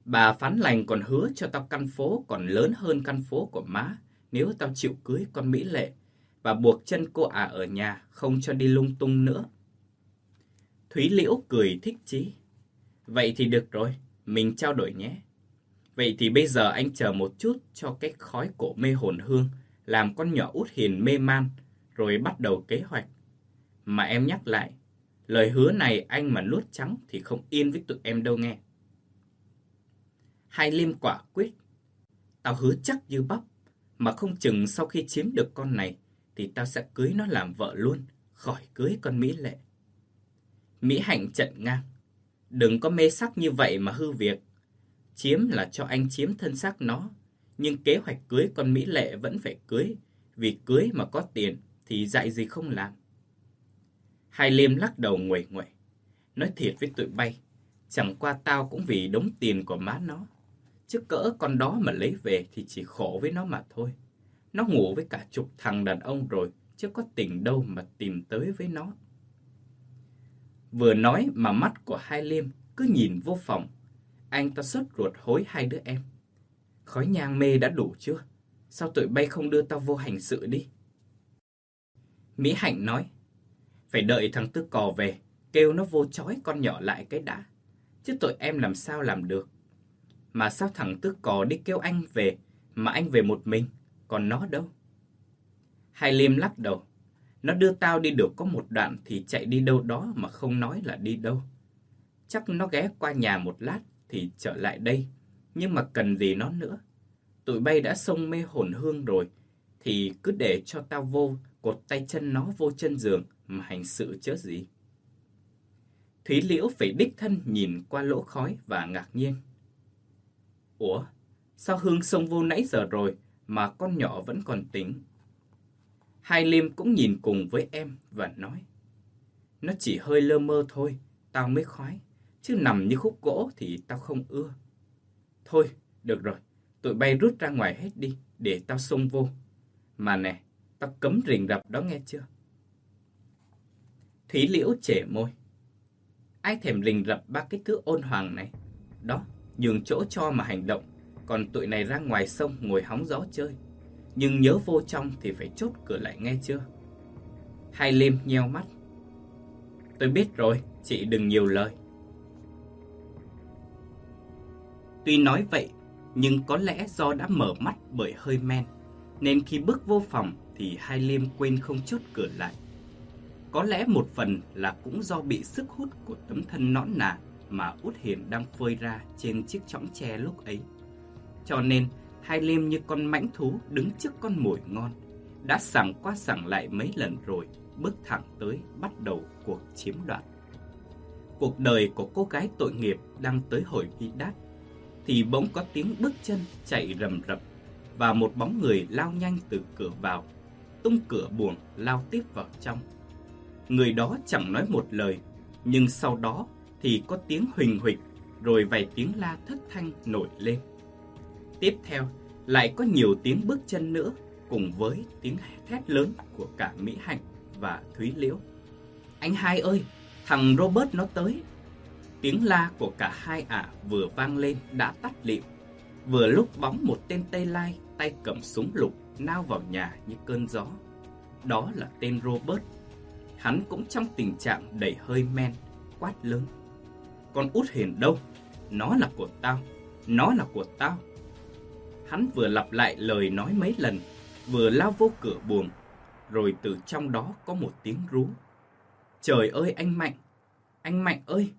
Bà phán lành còn hứa cho tao căn phố còn lớn hơn căn phố của má nếu tao chịu cưới con Mỹ Lệ và buộc chân cô ả ở nhà không cho đi lung tung nữa. Thúy Liễu cười thích chí. Vậy thì được rồi, mình trao đổi nhé. Vậy thì bây giờ anh chờ một chút cho cái khói cổ mê hồn hương làm con nhỏ út hiền mê man rồi bắt đầu kế hoạch. Mà em nhắc lại, lời hứa này anh mà nuốt trắng thì không yên với tụi em đâu nghe. Hai liêm quả quyết. Tao hứa chắc như bắp, mà không chừng sau khi chiếm được con này thì tao sẽ cưới nó làm vợ luôn, khỏi cưới con Mỹ Lệ. Mỹ Hạnh trận ngang. Đừng có mê sắc như vậy mà hư việc. Chiếm là cho anh chiếm thân xác nó, nhưng kế hoạch cưới con Mỹ Lệ vẫn phải cưới, vì cưới mà có tiền thì dạy gì không làm. Hai Liêm lắc đầu nguẩy nguẩy. Nói thiệt với tụi bay, chẳng qua tao cũng vì đống tiền của má nó. Chứ cỡ con đó mà lấy về thì chỉ khổ với nó mà thôi. Nó ngủ với cả chục thằng đàn ông rồi, chứ có tình đâu mà tìm tới với nó. Vừa nói mà mắt của hai liêm cứ nhìn vô phòng. Anh ta sốt ruột hối hai đứa em. Khói nhang mê đã đủ chưa? Sao tụi bay không đưa tao vô hành sự đi? Mỹ Hạnh nói, phải đợi thằng Tư Cò về, kêu nó vô chói con nhỏ lại cái đã. Chứ tụi em làm sao làm được? Mà sao thằng Tư Cò đi kêu anh về, mà anh về một mình, còn nó đâu? Hai Liêm lắc đầu, nó đưa tao đi được có một đoạn thì chạy đi đâu đó mà không nói là đi đâu. Chắc nó ghé qua nhà một lát thì trở lại đây Nhưng mà cần gì nó nữa? Tụi bay đã xông mê hồn hương rồi, thì cứ để cho tao vô, cột tay chân nó vô chân giường mà hành sự chớ gì. Thúy Liễu phải đích thân nhìn qua lỗ khói và ngạc nhiên. Ủa, sao Hương xông vô nãy giờ rồi mà con nhỏ vẫn còn tỉnh? Hai Liêm cũng nhìn cùng với em và nói. Nó chỉ hơi lơ mơ thôi, tao mới khoái. Chứ nằm như khúc gỗ thì tao không ưa. Thôi, được rồi, tụi bay rút ra ngoài hết đi, để tao xông vô. Mà nè, tao cấm rình rập đó nghe chưa? Thúy Liễu trẻ môi. Ai thèm rình rập ba cái thứ ôn hoàng này? Đó, nhường chỗ cho mà hành động. Còn tụi này ra ngoài sông ngồi hóng gió chơi. Nhưng nhớ vô trong thì phải chốt cửa lại nghe chưa? Hai Liêm nheo mắt. Tôi biết rồi, chị đừng nhiều lời. Tuy nói vậy, nhưng có lẽ do đã mở mắt bởi hơi men, nên khi bước vô phòng thì hai liêm quên không chốt cửa lại. Có lẽ một phần là cũng do bị sức hút của tấm thân nõn nà mà Út Hiền đang phơi ra trên chiếc chõng tre lúc ấy. Cho nên, hai liêm như con mãnh thú đứng trước con mồi ngon, đã sẵn qua sẵn lại mấy lần rồi, bước thẳng tới bắt đầu cuộc chiếm đoạt. Cuộc đời của cô gái tội nghiệp đang tới hồi vi đát thì bỗng có tiếng bước chân chạy rầm rập và một bóng người lao nhanh từ cửa vào, tung cửa buồng lao tiếp vào trong. Người đó chẳng nói một lời, nhưng sau đó thì có tiếng huỳnh huỳnh rồi vài tiếng la thất thanh nổi lên. Tiếp theo, lại có nhiều tiếng bước chân nữa cùng với tiếng thét lớn của cả Mỹ Hạnh và Thúy Liễu. Anh hai ơi, thằng Robert nó tới. Tiếng la của cả hai ả vừa vang lên đã tắt lịm. Vừa lúc bóng một tên Tây Lai tay cầm súng lục nao vào nhà như cơn gió. Đó là tên Robert. Hắn cũng trong tình trạng đầy hơi men, quát lớn. Con út hiền đâu? Nó là của tao, nó là của tao. Hắn vừa lặp lại lời nói mấy lần, vừa lao vô cửa buồng, rồi từ trong đó có một tiếng rú. Trời ơi anh Mạnh, anh Mạnh ơi,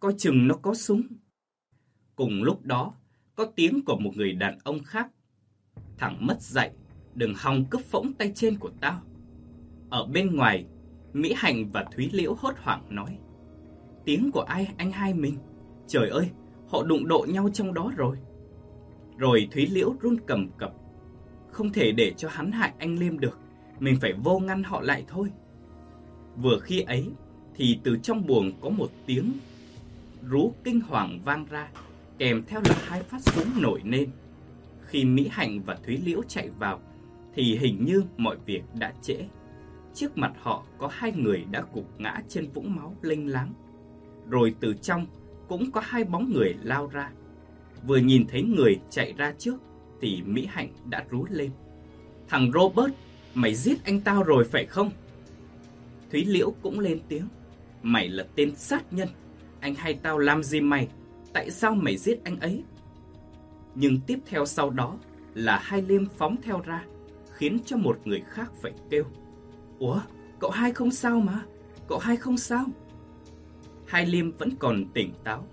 coi chừng nó có súng. Cùng lúc đó, có tiếng của một người đàn ông khác. Thằng mất dạy, đừng hòng cướp phỗng tay trên của tao. Ở bên ngoài, Mỹ Hạnh và Thúy Liễu hốt hoảng nói. Tiếng của ai anh hai mình? Trời ơi, họ đụng độ nhau trong đó rồi. Rồi Thúy Liễu run cầm cập. Không thể để cho hắn hại anh Liêm được, mình phải vô ngăn họ lại thôi. Vừa khi ấy, thì từ trong buồng có một tiếng rú kinh hoàng vang ra, kèm theo là hai phát súng nổi lên. Khi Mỹ Hạnh và Thúy Liễu chạy vào, thì hình như mọi việc đã trễ. Trước mặt họ có hai người đã gục ngã trên vũng máu lênh láng. Rồi từ trong cũng có hai bóng người lao ra. Vừa nhìn thấy người chạy ra trước thì Mỹ Hạnh đã rú lên. Thằng Robert, mày giết anh tao rồi phải không? Thúy Liễu cũng lên tiếng. Mày là tên sát nhân. Anh hay tao làm gì mày? Tại sao mày giết anh ấy? Nhưng tiếp theo sau đó là hai liêm phóng theo ra, khiến cho một người khác phải kêu. Ủa, cậu hai không sao mà, cậu hai không sao. Hai liêm vẫn còn tỉnh táo,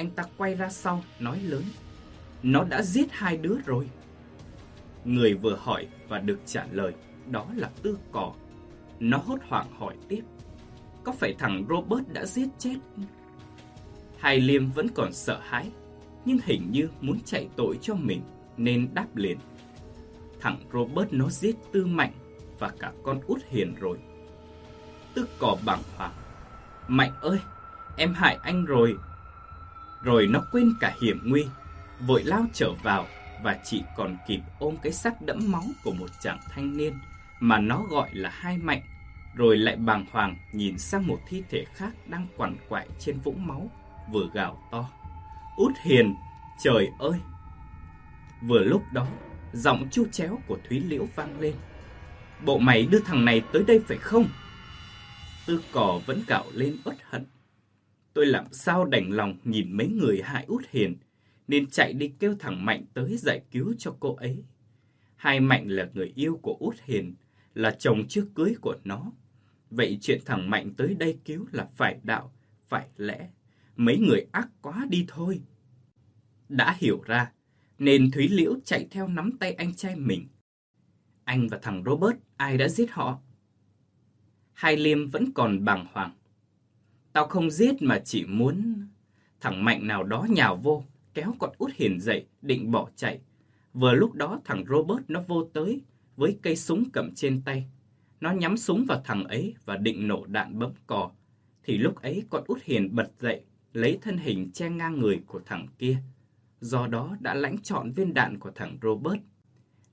anh ta quay ra sau nói lớn. Nó đã giết hai đứa rồi. Người vừa hỏi và được trả lời đó là tư cỏ. Nó hốt hoảng hỏi tiếp. Có phải thằng Robert đã giết chết? Hai Liêm vẫn còn sợ hãi, nhưng hình như muốn chạy tội cho mình nên đáp liền. Thằng Robert nó giết Tư Mạnh và cả con út hiền rồi. Tư cỏ bàng hoàng. Mạnh ơi, em hại anh rồi. Rồi nó quên cả hiểm nguy, vội lao trở vào và chỉ còn kịp ôm cái xác đẫm máu của một chàng thanh niên mà nó gọi là hai mạnh, rồi lại bàng hoàng nhìn sang một thi thể khác đang quằn quại trên vũng máu, vừa gào to. Út hiền, trời ơi! Vừa lúc đó, giọng chu chéo của Thúy Liễu vang lên. Bộ mày đưa thằng này tới đây phải không? Tư cỏ vẫn cạo lên bất hận. Tôi làm sao đành lòng nhìn mấy người hại út hiền, nên chạy đi kêu thằng Mạnh tới giải cứu cho cô ấy. Hai Mạnh là người yêu của út hiền, là chồng trước cưới của nó. Vậy chuyện thằng Mạnh tới đây cứu là phải đạo, phải lẽ. Mấy người ác quá đi thôi. đã hiểu ra, nên Thúy Liễu chạy theo nắm tay anh trai mình. Anh và thằng Robert, ai đã giết họ? Hai Liêm vẫn còn bàng hoàng. Tao không giết mà chỉ muốn... Thằng Mạnh nào đó nhào vô, kéo con út hiền dậy, định bỏ chạy. Vừa lúc đó thằng Robert nó vô tới, với cây súng cầm trên tay. Nó nhắm súng vào thằng ấy và định nổ đạn bấm cò. Thì lúc ấy con út hiền bật dậy, lấy thân hình che ngang người của thằng kia. Do đó đã lãnh trọn viên đạn của thằng Robert.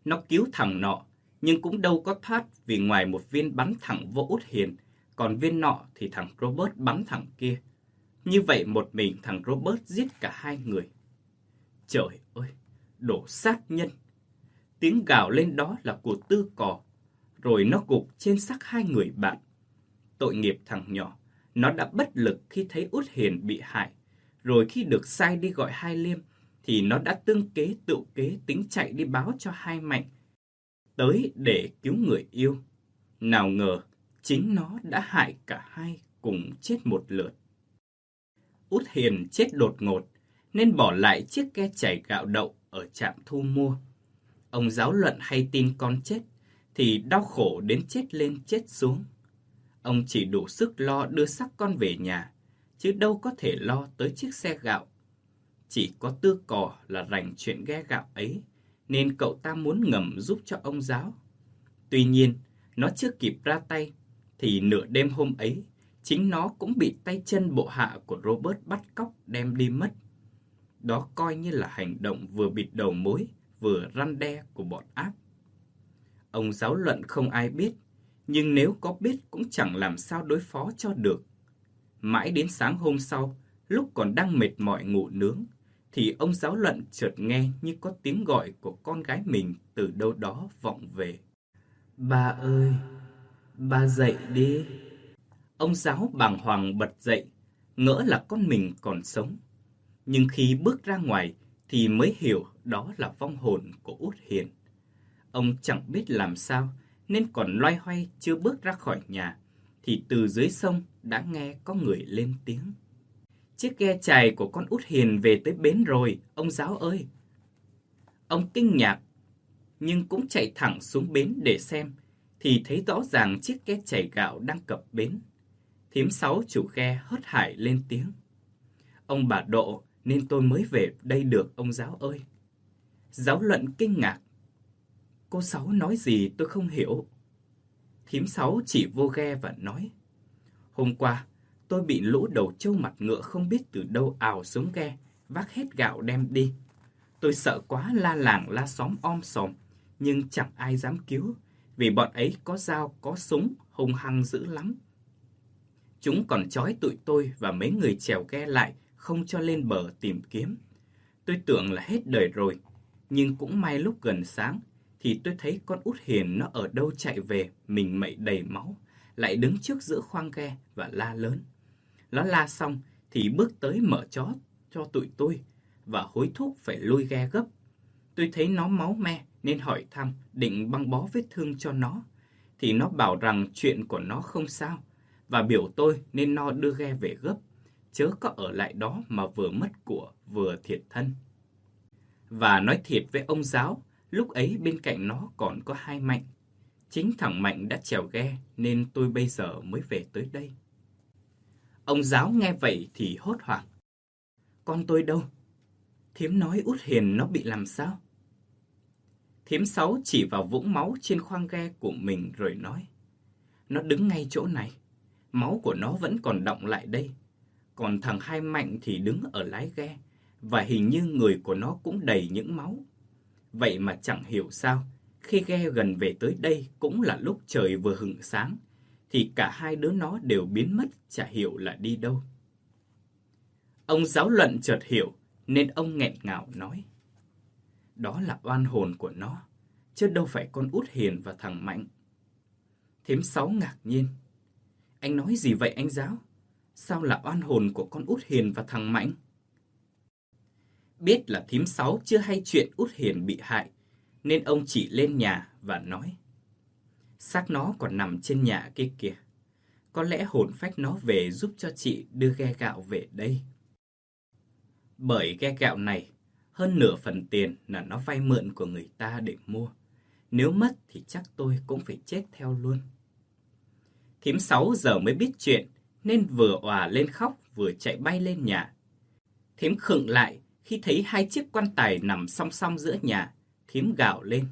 Nó cứu thằng nọ, nhưng cũng đâu có thoát vì ngoài một viên bắn thẳng vô út hiền, còn viên nọ thì thằng Robert bắn thẳng kia. Như vậy một mình thằng Robert giết cả hai người. Trời ơi, đổ sát nhân. Tiếng gào lên đó là của tư cò, rồi nó gục trên xác hai người bạn. Tội nghiệp thằng nhỏ, nó đã bất lực khi thấy út hiền bị hại, rồi khi được sai đi gọi hai liêm, thì nó đã tương kế tự kế tính chạy đi báo cho hai mạnh, tới để cứu người yêu. Nào ngờ, chính nó đã hại cả hai cùng chết một lượt. Út Hiền chết đột ngột, nên bỏ lại chiếc ke chảy gạo đậu ở trạm thu mua. Ông giáo luận hay tin con chết, thì đau khổ đến chết lên chết xuống. Ông chỉ đủ sức lo đưa xác con về nhà, chứ đâu có thể lo tới chiếc xe gạo. Chỉ có tư cò là rành chuyện ghe gạo ấy, nên cậu ta muốn ngầm giúp cho ông giáo. Tuy nhiên, nó chưa kịp ra tay, thì nửa đêm hôm ấy, chính nó cũng bị tay chân bộ hạ của Robert bắt cóc đem đi mất. Đó coi như là hành động vừa bịt đầu mối, vừa răn đe của bọn ác. Ông giáo luận không ai biết, nhưng nếu có biết cũng chẳng làm sao đối phó cho được. Mãi đến sáng hôm sau, lúc còn đang mệt mỏi ngủ nướng, thì ông giáo luận chợt nghe như có tiếng gọi của con gái mình từ đâu đó vọng về. Ba ơi, ba dậy đi. Ông giáo bàng hoàng bật dậy, ngỡ là con mình còn sống. Nhưng khi bước ra ngoài thì mới hiểu đó là vong hồn của út hiền. Ông chẳng biết làm sao nên còn loay hoay chưa bước ra khỏi nhà thì từ dưới sông đã nghe có người lên tiếng. Chiếc ghe chài của con út hiền về tới bến rồi, ông giáo ơi. Ông kinh ngạc, nhưng cũng chạy thẳng xuống bến để xem, thì thấy rõ ràng chiếc ghe chảy gạo đang cập bến. Thím sáu chủ ghe hớt hải lên tiếng. Ông bà độ nên tôi mới về đây được ông giáo ơi. Giáo luận kinh ngạc. Cô Sáu nói gì tôi không hiểu. Thím Sáu chỉ vô ghe và nói. Hôm qua, tôi bị lũ đầu trâu mặt ngựa không biết từ đâu ào xuống ghe, vác hết gạo đem đi. Tôi sợ quá la làng la xóm om sòm, nhưng chẳng ai dám cứu, vì bọn ấy có dao, có súng, hung hăng dữ lắm. Chúng còn trói tụi tôi và mấy người chèo ghe lại, không cho lên bờ tìm kiếm. Tôi tưởng là hết đời rồi, nhưng cũng may lúc gần sáng, thì tôi thấy con út hiền nó ở đâu chạy về, mình mậy đầy máu, lại đứng trước giữa khoang ghe và la lớn. Nó la xong thì bước tới mở chó cho tụi tôi và hối thúc phải lui ghe gấp. Tôi thấy nó máu me nên hỏi thăm định băng bó vết thương cho nó. Thì nó bảo rằng chuyện của nó không sao và biểu tôi nên nó đưa ghe về gấp, chớ có ở lại đó mà vừa mất của vừa thiệt thân. Và nói thiệt với ông giáo, lúc ấy bên cạnh nó còn có hai mạnh. Chính thằng Mạnh đã trèo ghe nên tôi bây giờ mới về tới đây. Ông giáo nghe vậy thì hốt hoảng. Con tôi đâu? Thiếm nói út hiền nó bị làm sao? Thiếm sáu chỉ vào vũng máu trên khoang ghe của mình rồi nói. Nó đứng ngay chỗ này. Máu của nó vẫn còn động lại đây. Còn thằng hai mạnh thì đứng ở lái ghe. Và hình như người của nó cũng đầy những máu. Vậy mà chẳng hiểu sao. Khi ghe gần về tới đây cũng là lúc trời vừa hừng sáng thì cả hai đứa nó đều biến mất, chả hiểu là đi đâu. Ông giáo luận chợt hiểu, nên ông nghẹn ngào nói. Đó là oan hồn của nó, chứ đâu phải con út hiền và thằng Mạnh. Thím sáu ngạc nhiên. Anh nói gì vậy anh giáo? Sao là oan hồn của con út hiền và thằng Mạnh? Biết là thím sáu chưa hay chuyện út hiền bị hại, nên ông chỉ lên nhà và nói xác nó còn nằm trên nhà kia kìa. Có lẽ hồn phách nó về giúp cho chị đưa ghe gạo về đây. Bởi ghe gạo này, hơn nửa phần tiền là nó vay mượn của người ta để mua. Nếu mất thì chắc tôi cũng phải chết theo luôn. Thím sáu giờ mới biết chuyện, nên vừa òa lên khóc vừa chạy bay lên nhà. Thím khựng lại khi thấy hai chiếc quan tài nằm song song giữa nhà. Thím gào lên.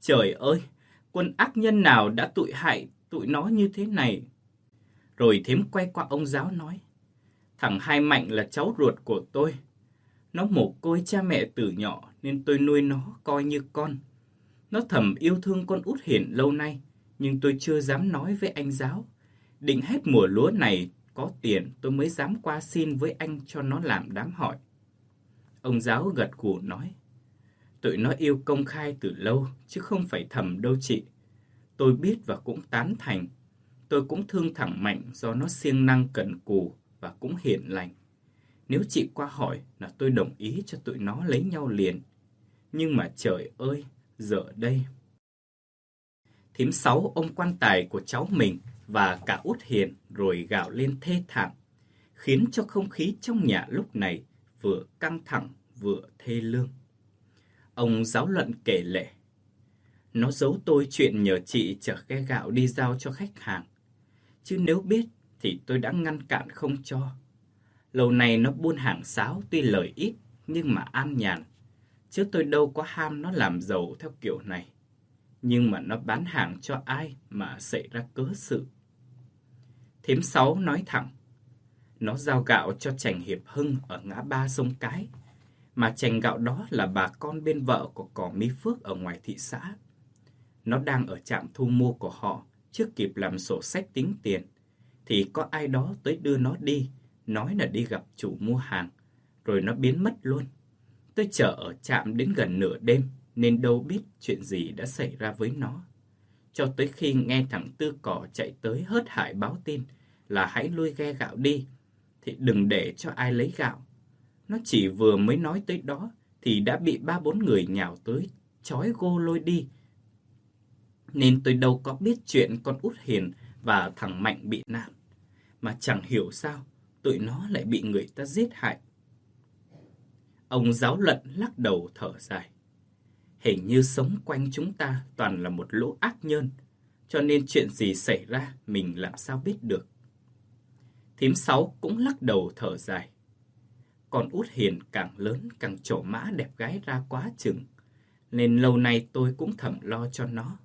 Trời ơi, quân ác nhân nào đã tụi hại tụi nó như thế này? Rồi thím quay qua ông giáo nói. Thằng Hai Mạnh là cháu ruột của tôi. Nó mồ côi cha mẹ từ nhỏ nên tôi nuôi nó coi như con. Nó thầm yêu thương con út hiển lâu nay, nhưng tôi chưa dám nói với anh giáo. Định hết mùa lúa này có tiền tôi mới dám qua xin với anh cho nó làm đám hỏi. Ông giáo gật gù nói, tụi nó yêu công khai từ lâu chứ không phải thầm đâu chị. Tôi biết và cũng tán thành. Tôi cũng thương thẳng Mạnh do nó siêng năng cẩn cù và cũng hiền lành. Nếu chị qua hỏi là tôi đồng ý cho tụi nó lấy nhau liền. Nhưng mà trời ơi, giờ đây. Thím sáu ôm quan tài của cháu mình và cả út hiền rồi gạo lên thê thảm, khiến cho không khí trong nhà lúc này vừa căng thẳng vừa thê lương. Ông giáo luận kể lệ. Nó giấu tôi chuyện nhờ chị chở ghe gạo đi giao cho khách hàng. Chứ nếu biết thì tôi đã ngăn cản không cho. Lâu nay nó buôn hàng sáo tuy lời ít nhưng mà an nhàn. Chứ tôi đâu có ham nó làm giàu theo kiểu này. Nhưng mà nó bán hàng cho ai mà xảy ra cớ sự. Thím sáu nói thẳng. Nó giao gạo cho Trành Hiệp Hưng ở ngã ba sông Cái. Mà Trành gạo đó là bà con bên vợ của cỏ Mỹ Phước ở ngoài thị xã. Nó đang ở trạm thu mua của họ, trước kịp làm sổ sách tính tiền. Thì có ai đó tới đưa nó đi, nói là đi gặp chủ mua hàng, rồi nó biến mất luôn. Tôi chờ ở trạm đến gần nửa đêm, nên đâu biết chuyện gì đã xảy ra với nó. Cho tới khi nghe thằng Tư Cỏ chạy tới hớt hải báo tin là hãy lui ghe gạo đi, thì đừng để cho ai lấy gạo. Nó chỉ vừa mới nói tới đó thì đã bị ba bốn người nhào tới, chói gô lôi đi. Nên tôi đâu có biết chuyện con út hiền và thằng Mạnh bị nạn. Mà chẳng hiểu sao tụi nó lại bị người ta giết hại. Ông giáo luận lắc đầu thở dài. Hình như sống quanh chúng ta toàn là một lũ ác nhân, cho nên chuyện gì xảy ra mình làm sao biết được. Thím sáu cũng lắc đầu thở dài. Con út hiền càng lớn càng trổ mã đẹp gái ra quá chừng, nên lâu nay tôi cũng thầm lo cho nó.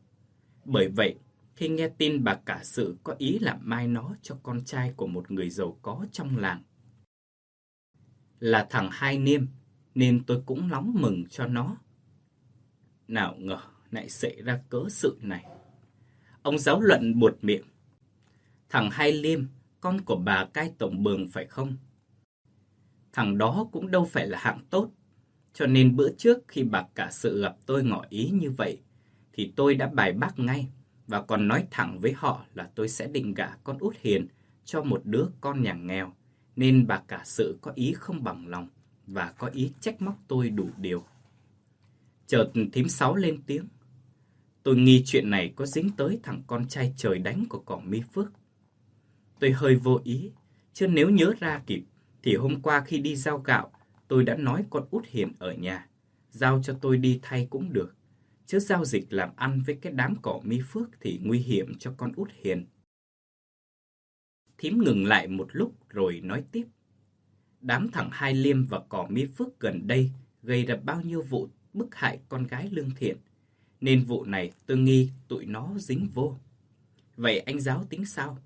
Bởi vậy, khi nghe tin bà cả sự có ý làm mai nó cho con trai của một người giàu có trong làng. Là thằng hai niêm, nên tôi cũng nóng mừng cho nó. Nào ngờ lại xảy ra cớ sự này. Ông giáo luận buột miệng. Thằng hai liêm con của bà cai tổng bường phải không? Thằng đó cũng đâu phải là hạng tốt. Cho nên bữa trước khi bà cả sự gặp tôi ngỏ ý như vậy, thì tôi đã bài bác ngay và còn nói thẳng với họ là tôi sẽ định gả con út hiền cho một đứa con nhà nghèo, nên bà cả sự có ý không bằng lòng và có ý trách móc tôi đủ điều. Chợt thím sáu lên tiếng. Tôi nghi chuyện này có dính tới thằng con trai trời đánh của cỏ mi phước. Tôi hơi vô ý, chứ nếu nhớ ra kịp, thì hôm qua khi đi giao gạo, tôi đã nói con út hiền ở nhà, giao cho tôi đi thay cũng được. Chứ giao dịch làm ăn với cái đám cỏ mi phước thì nguy hiểm cho con út hiền. Thím ngừng lại một lúc rồi nói tiếp. Đám thằng Hai Liêm và cỏ mi phước gần đây gây ra bao nhiêu vụ bức hại con gái lương thiện, nên vụ này tôi nghi tụi nó dính vô. Vậy anh giáo tính sao?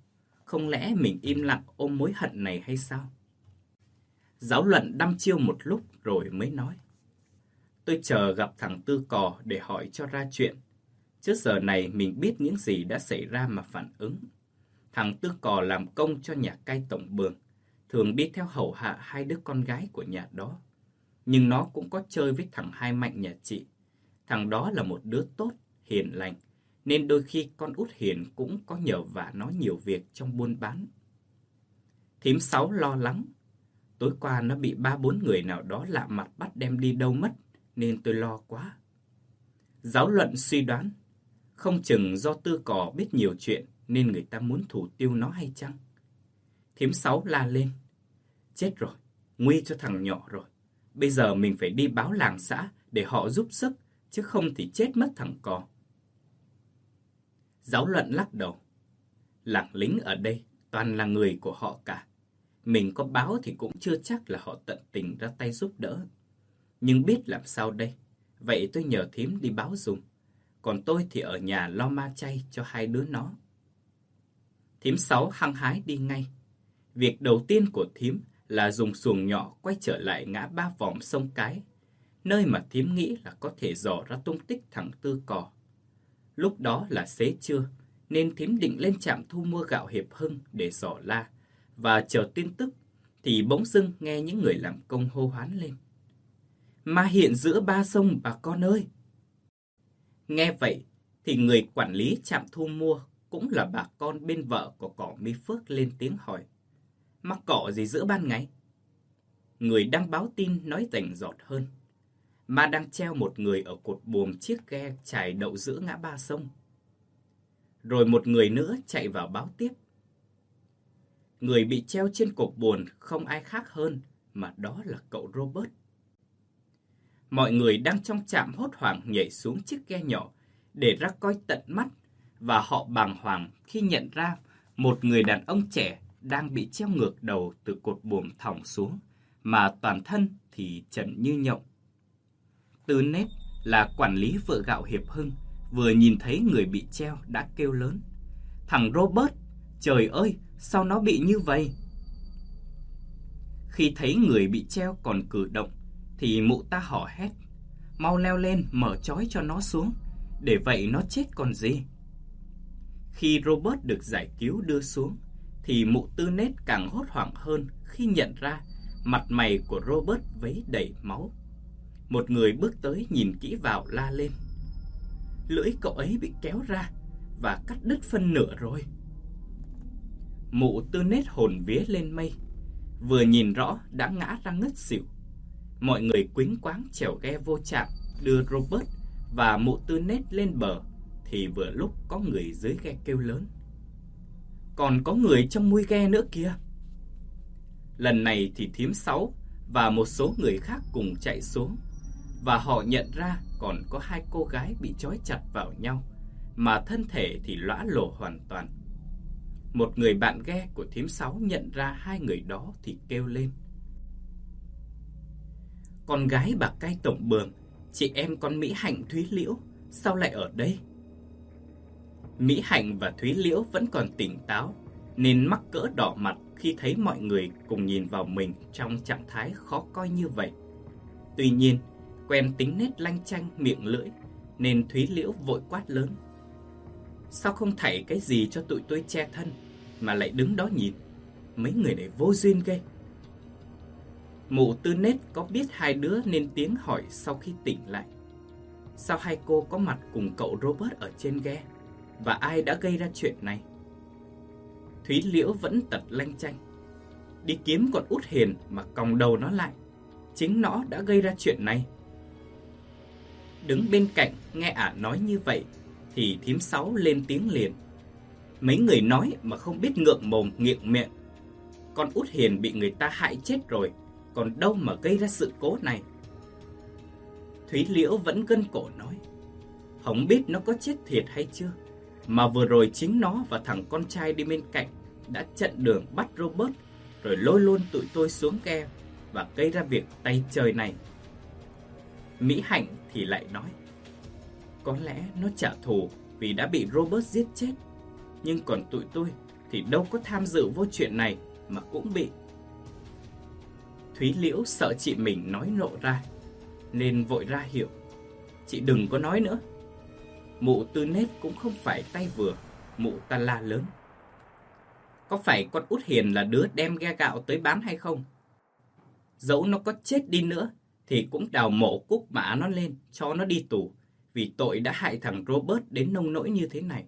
Không lẽ mình im lặng ôm mối hận này hay sao? Giáo luận đăm chiêu một lúc rồi mới nói. Tôi chờ gặp thằng Tư Cò để hỏi cho ra chuyện. Trước giờ này mình biết những gì đã xảy ra mà phản ứng. Thằng Tư Cò làm công cho nhà cai tổng bường, thường đi theo hầu hạ hai đứa con gái của nhà đó. Nhưng nó cũng có chơi với thằng Hai Mạnh nhà chị. Thằng đó là một đứa tốt, hiền lành, nên đôi khi con út hiền cũng có nhờ vả nó nhiều việc trong buôn bán. Thím Sáu lo lắng. Tối qua nó bị ba bốn người nào đó lạ mặt bắt đem đi đâu mất, nên tôi lo quá. Giáo luận suy đoán, không chừng do tư cỏ biết nhiều chuyện nên người ta muốn thủ tiêu nó hay chăng? Thím Sáu la lên. Chết rồi, nguy cho thằng nhỏ rồi. Bây giờ mình phải đi báo làng xã để họ giúp sức, chứ không thì chết mất thằng cò. Giáo luận lắc đầu. Làng lính ở đây toàn là người của họ cả. Mình có báo thì cũng chưa chắc là họ tận tình ra tay giúp đỡ. Nhưng biết làm sao đây? Vậy tôi nhờ thím đi báo dùng. Còn tôi thì ở nhà lo ma chay cho hai đứa nó. Thím sáu hăng hái đi ngay. Việc đầu tiên của thím là dùng xuồng nhỏ quay trở lại ngã ba vòng sông Cái, nơi mà thím nghĩ là có thể dò ra tung tích thằng Tư Cò. Lúc đó là xế trưa, nên thím định lên trạm thu mua gạo Hiệp Hưng để dò la và chờ tin tức, thì bỗng dưng nghe những người làm công hô hoán lên. Mà hiện giữa ba sông bà con ơi! Nghe vậy, thì người quản lý trạm thu mua cũng là bà con bên vợ của cỏ mi phước lên tiếng hỏi. Mắc cỏ gì giữa ban ngày? Người đang báo tin nói rành giọt hơn. Mà đang treo một người ở cột buồm chiếc ghe trải đậu giữa ngã ba sông. Rồi một người nữa chạy vào báo tiếp. Người bị treo trên cột buồn không ai khác hơn mà đó là cậu Robert. Mọi người đang trong trạm hốt hoảng nhảy xuống chiếc ghe nhỏ để ra coi tận mắt và họ bàng hoàng khi nhận ra một người đàn ông trẻ đang bị treo ngược đầu từ cột buồm thòng xuống, mà toàn thân thì trần như nhộng. Từ nét là quản lý vợ gạo Hiệp Hưng, vừa nhìn thấy người bị treo đã kêu lớn. Thằng Robert, trời ơi, sao nó bị như vậy? Khi thấy người bị treo còn cử động, thì mụ ta hò hét. Mau leo lên mở chói cho nó xuống, để vậy nó chết còn gì. Khi Robert được giải cứu đưa xuống, thì mụ tư nết càng hốt hoảng hơn khi nhận ra mặt mày của Robert vấy đầy máu. Một người bước tới nhìn kỹ vào la lên. Lưỡi cậu ấy bị kéo ra và cắt đứt phân nửa rồi. Mụ tư nết hồn vía lên mây, vừa nhìn rõ đã ngã ra ngất xỉu. Mọi người quính quáng chèo ghe vô chạm, đưa Robert và mụ tư nết lên bờ, thì vừa lúc có người dưới ghe kêu lớn. Còn có người trong mui ghe nữa kìa. Lần này thì thím sáu và một số người khác cùng chạy xuống, và họ nhận ra còn có hai cô gái bị trói chặt vào nhau, mà thân thể thì lõa lồ hoàn toàn. Một người bạn ghe của thím sáu nhận ra hai người đó thì kêu lên. Con gái bà cai tổng bường, chị em con Mỹ Hạnh Thúy Liễu, sao lại ở đây? Mỹ Hạnh và Thúy Liễu vẫn còn tỉnh táo, nên mắc cỡ đỏ mặt khi thấy mọi người cùng nhìn vào mình trong trạng thái khó coi như vậy. Tuy nhiên, quen tính nét lanh chanh miệng lưỡi, nên Thúy Liễu vội quát lớn. Sao không thảy cái gì cho tụi tôi che thân, mà lại đứng đó nhìn? Mấy người này vô duyên ghê. Mụ tư nết có biết hai đứa nên tiếng hỏi sau khi tỉnh lại. Sao hai cô có mặt cùng cậu Robert ở trên ghe? Và ai đã gây ra chuyện này? Thúy Liễu vẫn tật lanh chanh. Đi kiếm con út hiền mà còng đầu nó lại. Chính nó đã gây ra chuyện này. Đứng bên cạnh nghe ả nói như vậy thì thím sáu lên tiếng liền. Mấy người nói mà không biết ngượng mồm nghiện miệng. Con út hiền bị người ta hại chết rồi, còn đâu mà gây ra sự cố này. Thúy Liễu vẫn gân cổ nói. Không biết nó có chết thiệt hay chưa, mà vừa rồi chính nó và thằng con trai đi bên cạnh đã chặn đường bắt Robert rồi lôi luôn tụi tôi xuống ghe và gây ra việc tay trời này. Mỹ Hạnh thì lại nói, Có lẽ nó trả thù vì đã bị Robert giết chết, Nhưng còn tụi tôi thì đâu có tham dự vô chuyện này mà cũng bị Thúy Liễu sợ chị mình nói nộ ra Nên vội ra hiệu Chị đừng có nói nữa Mụ tư nết cũng không phải tay vừa, mụ ta la lớn. Có phải con út hiền là đứa đem ghe gạo tới bán hay không? Dẫu nó có chết đi nữa, thì cũng đào mộ cúc mã nó lên, cho nó đi tù, vì tội đã hại thằng Robert đến nông nỗi như thế này.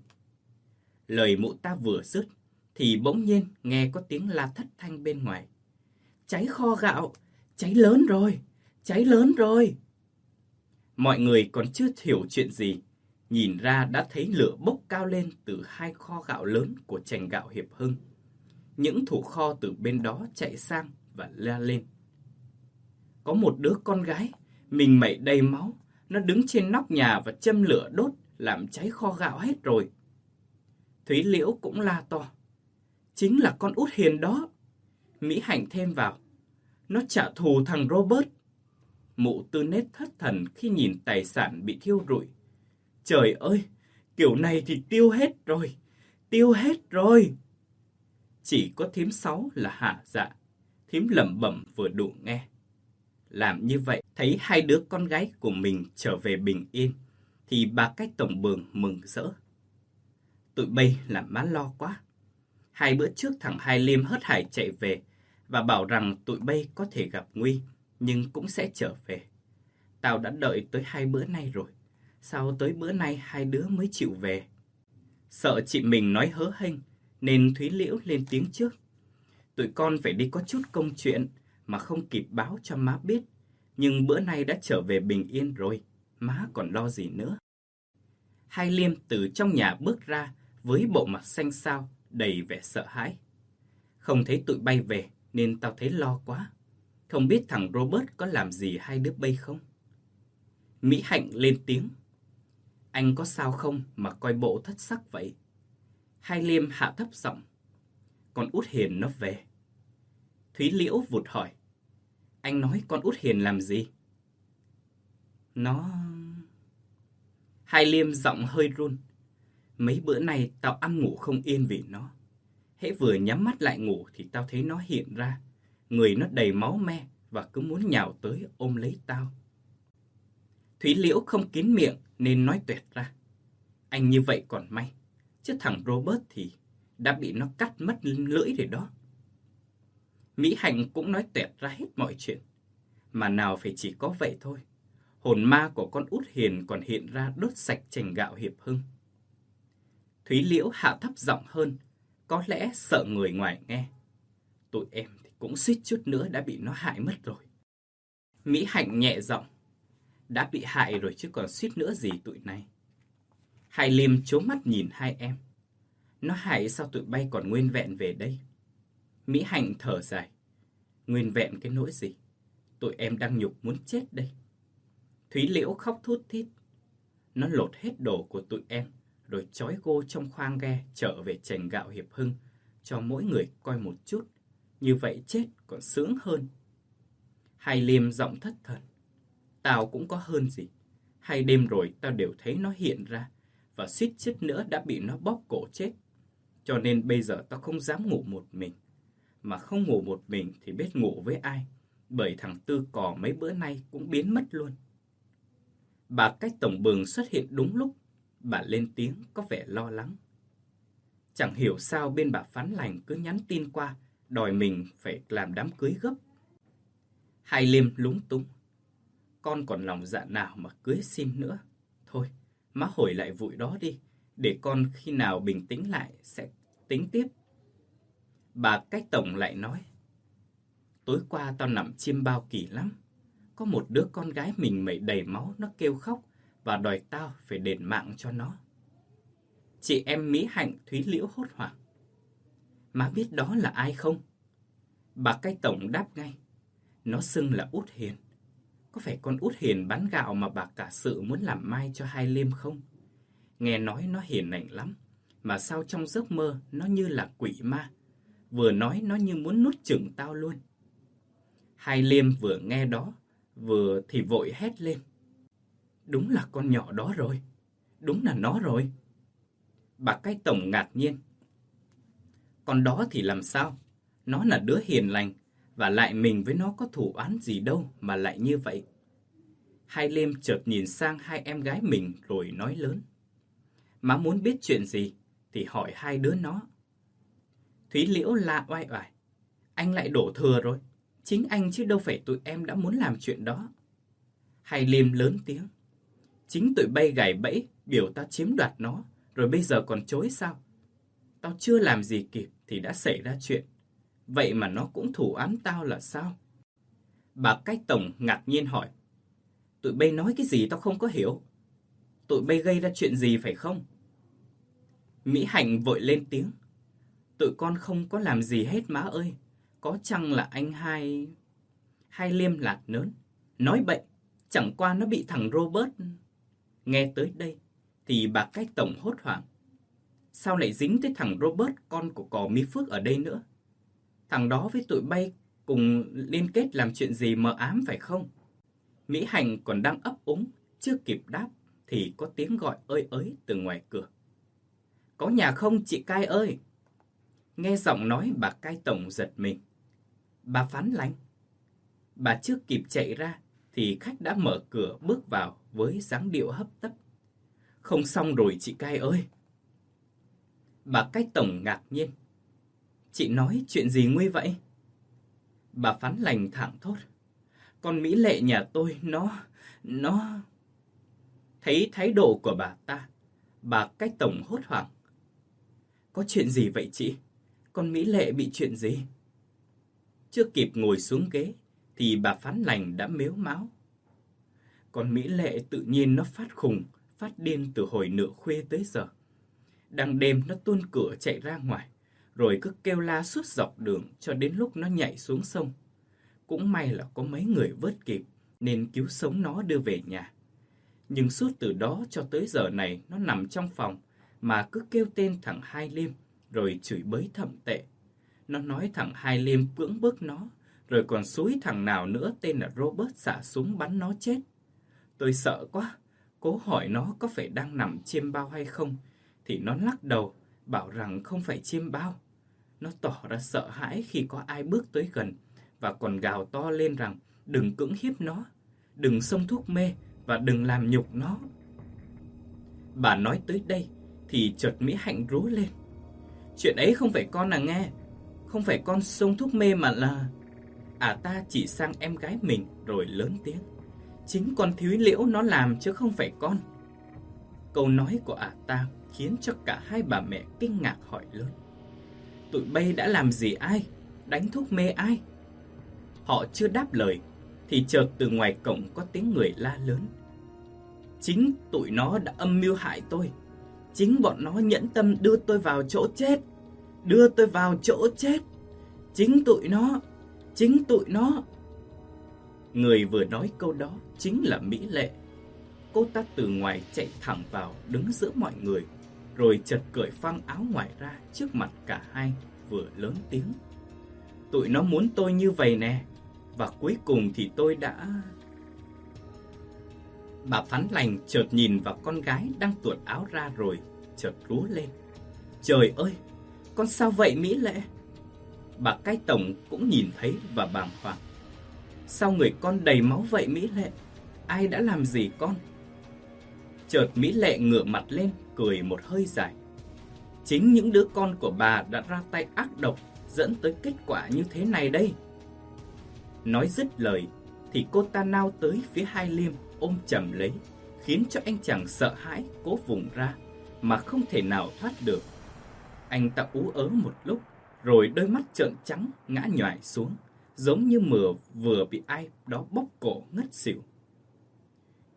Lời mụ ta vừa dứt, thì bỗng nhiên nghe có tiếng la thất thanh bên ngoài. Cháy kho gạo, cháy lớn rồi, cháy lớn rồi. Mọi người còn chưa hiểu chuyện gì, nhìn ra đã thấy lửa bốc cao lên từ hai kho gạo lớn của trành gạo Hiệp Hưng. Những thủ kho từ bên đó chạy sang và la lên. có một đứa con gái, mình mẩy đầy máu, nó đứng trên nóc nhà và châm lửa đốt, làm cháy kho gạo hết rồi. Thúy Liễu cũng la to. Chính là con út hiền đó. Mỹ Hạnh thêm vào. Nó trả thù thằng Robert. Mụ tư nết thất thần khi nhìn tài sản bị thiêu rụi. Trời ơi, kiểu này thì tiêu hết rồi. Tiêu hết rồi. Chỉ có thím sáu là hạ dạ. Thím lẩm bẩm vừa đủ nghe. Làm như vậy, thấy hai đứa con gái của mình trở về bình yên, thì bà cách tổng bường mừng rỡ. Tụi bay làm má lo quá. Hai bữa trước thằng Hai Liêm hớt hải chạy về và bảo rằng tụi bay có thể gặp nguy, nhưng cũng sẽ trở về. Tao đã đợi tới hai bữa nay rồi. Sao tới bữa nay hai đứa mới chịu về? Sợ chị mình nói hớ hênh, nên Thúy Liễu lên tiếng trước. Tụi con phải đi có chút công chuyện mà không kịp báo cho má biết. Nhưng bữa nay đã trở về bình yên rồi, má còn lo gì nữa. Hai Liêm từ trong nhà bước ra với bộ mặt xanh xao, đầy vẻ sợ hãi. Không thấy tụi bay về nên tao thấy lo quá. Không biết thằng Robert có làm gì hai đứa bay không? Mỹ Hạnh lên tiếng. Anh có sao không mà coi bộ thất sắc vậy? Hai Liêm hạ thấp giọng. Con út hiền nó về. Thúy Liễu vụt hỏi. Anh nói con út hiền làm gì? Nó... Hai Liêm giọng hơi run. Mấy bữa nay tao ăn ngủ không yên vì nó. Hễ vừa nhắm mắt lại ngủ thì tao thấy nó hiện ra. Người nó đầy máu me và cứ muốn nhào tới ôm lấy tao. Thúy Liễu không kín miệng nên nói tuyệt ra. Anh như vậy còn may. Chứ thằng Robert thì đã bị nó cắt mất lưỡi rồi đó. Mỹ Hạnh cũng nói tuyệt ra hết mọi chuyện. Mà nào phải chỉ có vậy thôi. Hồn ma của con út hiền còn hiện ra đốt sạch chành gạo hiệp hưng. Thúy Liễu hạ thấp giọng hơn, có lẽ sợ người ngoài nghe. Tụi em thì cũng suýt chút nữa đã bị nó hại mất rồi. Mỹ Hạnh nhẹ giọng, đã bị hại rồi chứ còn suýt nữa gì tụi này. Hai Liêm chố mắt nhìn hai em. Nó hại sao tụi bay còn nguyên vẹn về đây? Mỹ Hạnh thở dài. Nguyên vẹn cái nỗi gì? Tụi em đang nhục muốn chết đây. Thúy Liễu khóc thút thít. Nó lột hết đồ của tụi em rồi trói cô trong khoang ghe trở về trành gạo hiệp hưng, cho mỗi người coi một chút, như vậy chết còn sướng hơn. Hai liêm giọng thất thần, tao cũng có hơn gì, hai đêm rồi tao đều thấy nó hiện ra, và suýt chết nữa đã bị nó bóp cổ chết. Cho nên bây giờ tao không dám ngủ một mình, mà không ngủ một mình thì biết ngủ với ai, bởi thằng Tư cò mấy bữa nay cũng biến mất luôn. Bà cách tổng bường xuất hiện đúng lúc Bà lên tiếng có vẻ lo lắng. Chẳng hiểu sao bên bà phán lành cứ nhắn tin qua, đòi mình phải làm đám cưới gấp. Hai Liêm lúng túng. Con còn lòng dạ nào mà cưới xin nữa. Thôi, má hồi lại vụi đó đi, để con khi nào bình tĩnh lại sẽ tính tiếp. Bà cách tổng lại nói. Tối qua tao nằm chiêm bao kỳ lắm. Có một đứa con gái mình mẩy đầy máu nó kêu khóc và đòi tao phải đền mạng cho nó. Chị em Mỹ Hạnh Thúy Liễu hốt hoảng. Má biết đó là ai không? Bà cái tổng đáp ngay. Nó xưng là Út Hiền. Có phải con Út Hiền bán gạo mà bà cả sự muốn làm mai cho hai liêm không? Nghe nói nó hiền lành lắm. Mà sao trong giấc mơ nó như là quỷ ma. Vừa nói nó như muốn nuốt chửng tao luôn. Hai liêm vừa nghe đó, vừa thì vội hét lên. Đúng là con nhỏ đó rồi. Đúng là nó rồi. Bà cái tổng ngạc nhiên. Còn đó thì làm sao? Nó là đứa hiền lành, và lại mình với nó có thủ án gì đâu mà lại như vậy. Hai Liêm chợt nhìn sang hai em gái mình rồi nói lớn. Má muốn biết chuyện gì thì hỏi hai đứa nó. Thúy Liễu la oai oải. Anh lại đổ thừa rồi. Chính anh chứ đâu phải tụi em đã muốn làm chuyện đó. Hai Liêm lớn tiếng. Chính tụi bay gài bẫy, biểu tao chiếm đoạt nó, rồi bây giờ còn chối sao? Tao chưa làm gì kịp thì đã xảy ra chuyện. Vậy mà nó cũng thủ án tao là sao? Bà cách tổng ngạc nhiên hỏi. Tụi bay nói cái gì tao không có hiểu. Tụi bay gây ra chuyện gì phải không? Mỹ Hạnh vội lên tiếng. Tụi con không có làm gì hết má ơi. Có chăng là anh hai... Hai liêm lạt nớn. Nói bậy, chẳng qua nó bị thằng Robert... Nghe tới đây, thì bà cách tổng hốt hoảng. Sao lại dính tới thằng Robert, con của cò mi phước ở đây nữa? Thằng đó với tụi bay cùng liên kết làm chuyện gì mờ ám phải không? Mỹ Hành còn đang ấp úng, chưa kịp đáp thì có tiếng gọi ơi ới từ ngoài cửa. Có nhà không chị cai ơi? Nghe giọng nói bà cai tổng giật mình. Bà phán lánh. Bà chưa kịp chạy ra thì khách đã mở cửa bước vào với dáng điệu hấp tấp. Không xong rồi chị cai ơi. Bà cai tổng ngạc nhiên. Chị nói chuyện gì nguy vậy? Bà phán lành thẳng thốt. Con Mỹ lệ nhà tôi nó... nó... Thấy thái độ của bà ta, bà cách tổng hốt hoảng. Có chuyện gì vậy chị? Con Mỹ lệ bị chuyện gì? Chưa kịp ngồi xuống ghế, thì bà phán lành đã mếu máu. còn Mỹ lệ tự nhiên nó phát khùng, phát điên từ hồi nửa khuya tới giờ. Đang đêm nó tuôn cửa chạy ra ngoài, rồi cứ kêu la suốt dọc đường cho đến lúc nó nhảy xuống sông. Cũng may là có mấy người vớt kịp nên cứu sống nó đưa về nhà. Nhưng suốt từ đó cho tới giờ này nó nằm trong phòng mà cứ kêu tên thằng Hai Liêm rồi chửi bới thậm tệ. Nó nói thằng Hai Liêm cưỡng bức nó rồi còn suối thằng nào nữa tên là Robert xả súng bắn nó chết. Tôi sợ quá, cố hỏi nó có phải đang nằm chiêm bao hay không thì nó lắc đầu bảo rằng không phải chiêm bao. Nó tỏ ra sợ hãi khi có ai bước tới gần và còn gào to lên rằng đừng cưỡng hiếp nó, đừng xông thuốc mê và đừng làm nhục nó. Bà nói tới đây thì chợt Mỹ Hạnh rú lên. Chuyện ấy không phải con à nghe, không phải con xông thuốc mê mà là... À ta chỉ sang em gái mình rồi lớn tiếng. Chính con Thúy Liễu nó làm chứ không phải con. Câu nói của ả ta khiến cho cả hai bà mẹ kinh ngạc hỏi lớn. Tụi bay đã làm gì ai? Đánh thuốc mê ai? Họ chưa đáp lời thì chợt từ ngoài cổng có tiếng người la lớn. Chính tụi nó đã âm mưu hại tôi. Chính bọn nó nhẫn tâm đưa tôi vào chỗ chết. Đưa tôi vào chỗ chết. Chính tụi nó, chính tụi nó. Người vừa nói câu đó chính là Mỹ Lệ. Cô ta từ ngoài chạy thẳng vào đứng giữa mọi người, rồi chợt cởi phăng áo ngoài ra trước mặt cả hai, vừa lớn tiếng. Tụi nó muốn tôi như vậy nè, và cuối cùng thì tôi đã... Bà phán lành chợt nhìn vào con gái đang tuột áo ra rồi, chợt rú lên. Trời ơi, con sao vậy Mỹ Lệ? Bà cai tổng cũng nhìn thấy và bàng hoàng. Sao người con đầy máu vậy Mỹ Lệ? Ai đã làm gì con? Chợt Mỹ Lệ ngửa mặt lên, cười một hơi dài. Chính những đứa con của bà đã ra tay ác độc dẫn tới kết quả như thế này đây. Nói dứt lời thì cô ta nao tới phía hai liêm ôm chầm lấy, khiến cho anh chàng sợ hãi cố vùng ra mà không thể nào thoát được. Anh ta ú ớ một lúc, rồi đôi mắt trợn trắng ngã nhòi xuống, giống như mưa vừa bị ai đó bóp cổ ngất xỉu.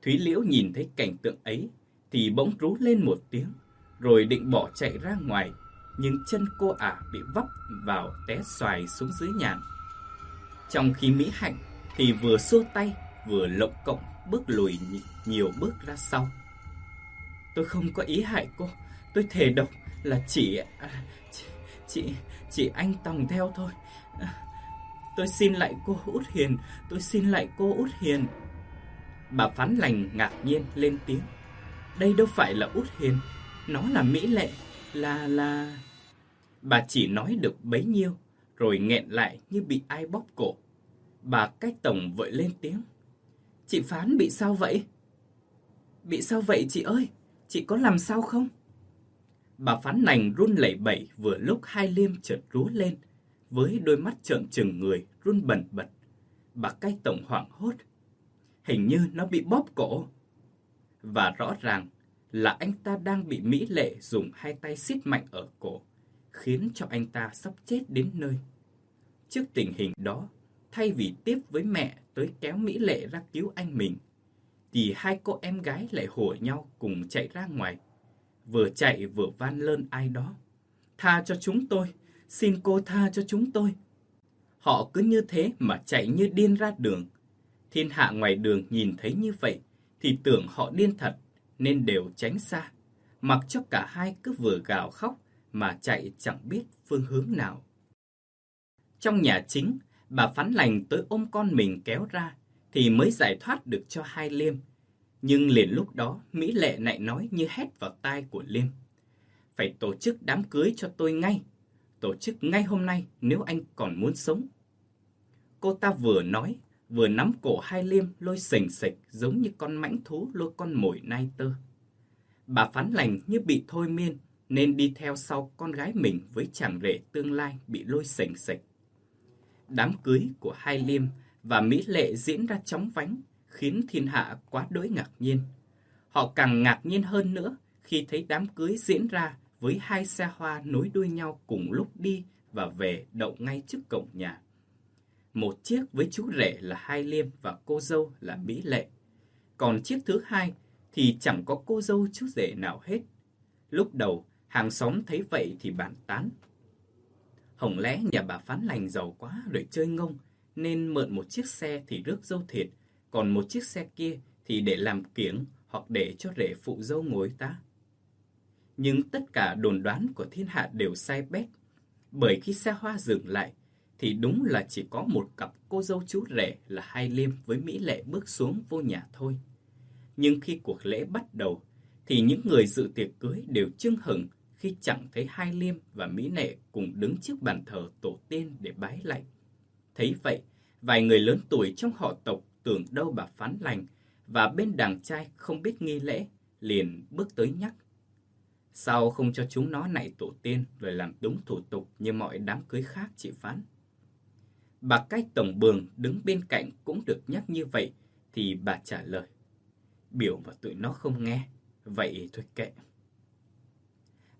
Thúy Liễu nhìn thấy cảnh tượng ấy thì bỗng rú lên một tiếng, rồi định bỏ chạy ra ngoài, nhưng chân cô ả bị vấp vào té xoài xuống dưới nhà. Trong khi Mỹ Hạnh thì vừa xua tay vừa lộng cộng bước lùi nhiều bước ra sau. Tôi không có ý hại cô, tôi thề độc là chỉ à, chị, chị anh tòng theo thôi. Tôi xin lại cô Út Hiền, tôi xin lại cô Út Hiền. Bà phán lành ngạc nhiên lên tiếng. Đây đâu phải là Út Hiền, nó là Mỹ Lệ, là là Bà chỉ nói được bấy nhiêu rồi nghẹn lại như bị ai bóp cổ. Bà cách tổng vội lên tiếng. Chị Phán bị sao vậy? Bị sao vậy chị ơi? Chị có làm sao không? Bà Phán nành run lẩy bẩy vừa lúc hai liêm chợt rú lên, với đôi mắt trợn trừng người run bần bật. Bà cai tổng hoảng hốt. Hình như nó bị bóp cổ. Và rõ ràng là anh ta đang bị Mỹ Lệ dùng hai tay siết mạnh ở cổ, khiến cho anh ta sắp chết đến nơi. Trước tình hình đó, thay vì tiếp với mẹ tới kéo Mỹ Lệ ra cứu anh mình, thì hai cô em gái lại hùa nhau cùng chạy ra ngoài, vừa chạy vừa van lơn ai đó. Tha cho chúng tôi, xin cô tha cho chúng tôi. Họ cứ như thế mà chạy như điên ra đường. Thiên hạ ngoài đường nhìn thấy như vậy thì tưởng họ điên thật nên đều tránh xa, mặc cho cả hai cứ vừa gào khóc mà chạy chẳng biết phương hướng nào. Trong nhà chính, bà phán lành tới ôm con mình kéo ra thì mới giải thoát được cho hai Liêm. Nhưng liền lúc đó, Mỹ Lệ lại nói như hét vào tai của Liêm. Phải tổ chức đám cưới cho tôi ngay. Tổ chức ngay hôm nay nếu anh còn muốn sống. Cô ta vừa nói, vừa nắm cổ hai Liêm lôi sình sịch giống như con mãnh thú lôi con mồi nai tơ. Bà phán lành như bị thôi miên nên đi theo sau con gái mình với chàng rể tương lai bị lôi sình sịch. Đám cưới của hai Liêm và Mỹ Lệ diễn ra chóng vánh, khiến thiên hạ quá đỗi ngạc nhiên. Họ càng ngạc nhiên hơn nữa khi thấy đám cưới diễn ra với hai xe hoa nối đuôi nhau cùng lúc đi và về đậu ngay trước cổng nhà. Một chiếc với chú rể là Hai Liêm và cô dâu là Mỹ Lệ. Còn chiếc thứ hai thì chẳng có cô dâu chú rể nào hết. Lúc đầu, hàng xóm thấy vậy thì bàn tán. Hồng lẽ nhà bà phán lành giàu quá rồi chơi ngông, nên mượn một chiếc xe thì rước dâu thiệt, còn một chiếc xe kia thì để làm kiếng hoặc để cho rể phụ dâu ngồi ta. Nhưng tất cả đồn đoán của thiên hạ đều sai bét, bởi khi xe hoa dừng lại thì đúng là chỉ có một cặp cô dâu chú rể là Hai Liêm với Mỹ Lệ bước xuống vô nhà thôi. Nhưng khi cuộc lễ bắt đầu thì những người dự tiệc cưới đều chưng hửng khi chẳng thấy Hai Liêm và Mỹ Lệ cùng đứng trước bàn thờ tổ tiên để bái lạy. Thấy vậy, vài người lớn tuổi trong họ tộc tưởng đâu bà phán lành và bên đàn trai không biết nghi lễ, liền bước tới nhắc. Sao không cho chúng nó nạy tổ tiên rồi làm đúng thủ tục như mọi đám cưới khác chị Phán? Bà cách tổng bường đứng bên cạnh cũng được nhắc như vậy thì bà trả lời. Biểu và tụi nó không nghe, vậy thôi kệ.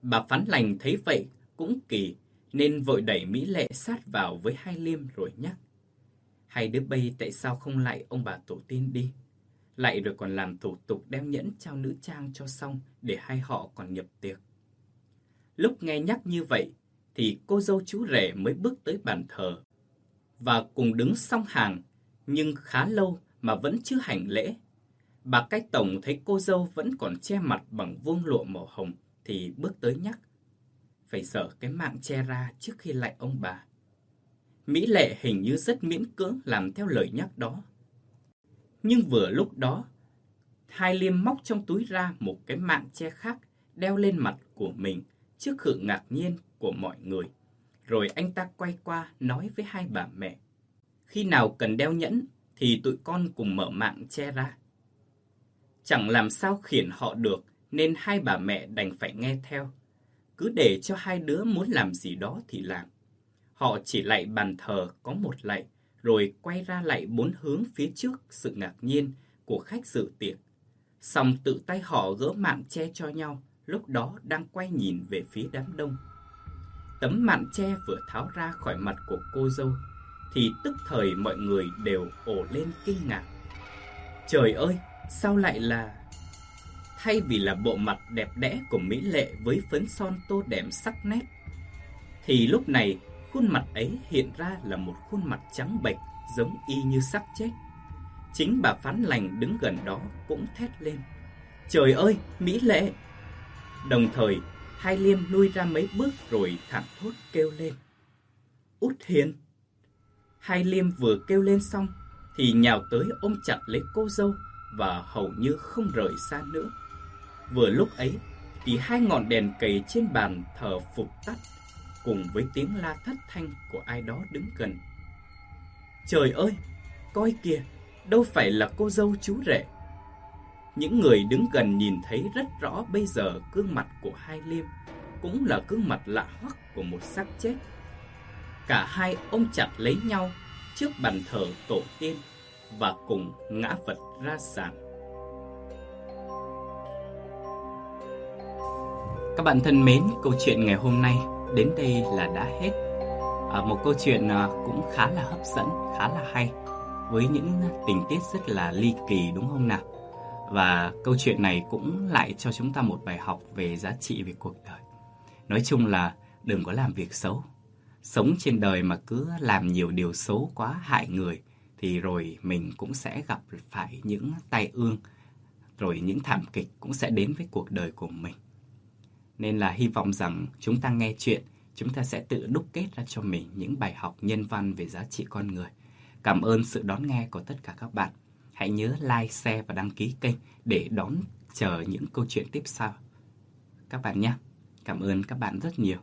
Bà phán lành thấy vậy cũng kỳ nên vội đẩy Mỹ Lệ sát vào với hai liêm rồi nhắc. Hai đứa bay, tại sao không lại ông bà tổ tiên đi? Lại rồi còn làm thủ tục đem nhẫn trao nữ trang cho xong để hai họ còn nhập tiệc. Lúc nghe nhắc như vậy thì cô dâu chú rể mới bước tới bàn thờ và cùng đứng song hàng, nhưng khá lâu mà vẫn chưa hành lễ. Bà cách tổng thấy cô dâu vẫn còn che mặt bằng vuông lụa màu hồng thì bước tới nhắc, phải sợ cái mạng che ra trước khi lại ông bà. Mỹ Lệ hình như rất miễn cưỡng làm theo lời nhắc đó. Nhưng vừa lúc đó, Hai Liêm móc trong túi ra một cái mạng che khác đeo lên mặt của mình trước sự ngạc nhiên của mọi người. Rồi anh ta quay qua nói với hai bà mẹ. Khi nào cần đeo nhẫn thì tụi con cùng mở mạng che ra. Chẳng làm sao khiển họ được nên hai bà mẹ đành phải nghe theo cứ để cho hai đứa muốn làm gì đó thì làm. Họ chỉ lạy bàn thờ có một lạy, rồi quay ra lạy bốn hướng phía trước sự ngạc nhiên của khách dự tiệc. Xong tự tay họ gỡ mạng che cho nhau, lúc đó đang quay nhìn về phía đám đông. Tấm mạng che vừa tháo ra khỏi mặt của cô dâu, thì tức thời mọi người đều ồ lên kinh ngạc. Trời ơi, sao lại là thay vì là bộ mặt đẹp đẽ của Mỹ Lệ với phấn son tô đệm sắc nét. Thì lúc này, khuôn mặt ấy hiện ra là một khuôn mặt trắng bệch, giống y như xác chết. Chính bà phán lành đứng gần đó cũng thét lên. Trời ơi, Mỹ Lệ! Đồng thời, hai liêm lui ra mấy bước rồi thẳng thốt kêu lên. Út Hiền! Hai liêm vừa kêu lên xong, thì nhào tới ôm chặt lấy cô dâu và hầu như không rời xa nữa. Vừa lúc ấy thì hai ngọn đèn cầy trên bàn thờ phục tắt cùng với tiếng la thất thanh của ai đó đứng gần. Trời ơi, coi kìa, đâu phải là cô dâu chú rể. Những người đứng gần nhìn thấy rất rõ bây giờ gương mặt của hai liêm cũng là gương mặt lạ hoắc của một xác chết. Cả hai ôm chặt lấy nhau trước bàn thờ tổ tiên và cùng ngã vật ra sàn. Các bạn thân mến, câu chuyện ngày hôm nay đến đây là đã hết. À, một câu chuyện à, cũng khá là hấp dẫn, khá là hay với những tình tiết rất là ly kỳ đúng không nào? Và câu chuyện này cũng lại cho chúng ta một bài học về giá trị về cuộc đời. Nói chung là đừng có làm việc xấu. sống trên đời mà cứ làm nhiều điều xấu quá hại người thì rồi mình cũng sẽ gặp phải những tai ương rồi những thảm kịch cũng sẽ đến với cuộc đời của mình. Nên là hy vọng rằng chúng ta nghe chuyện, chúng ta sẽ tự đúc kết ra cho mình những bài học nhân văn về giá trị con người. Cảm ơn sự đón nghe của tất cả các bạn. Hãy nhớ like, share và đăng ký kênh để đón chờ những câu chuyện tiếp sau. Các bạn nhé. Cảm ơn các bạn rất nhiều.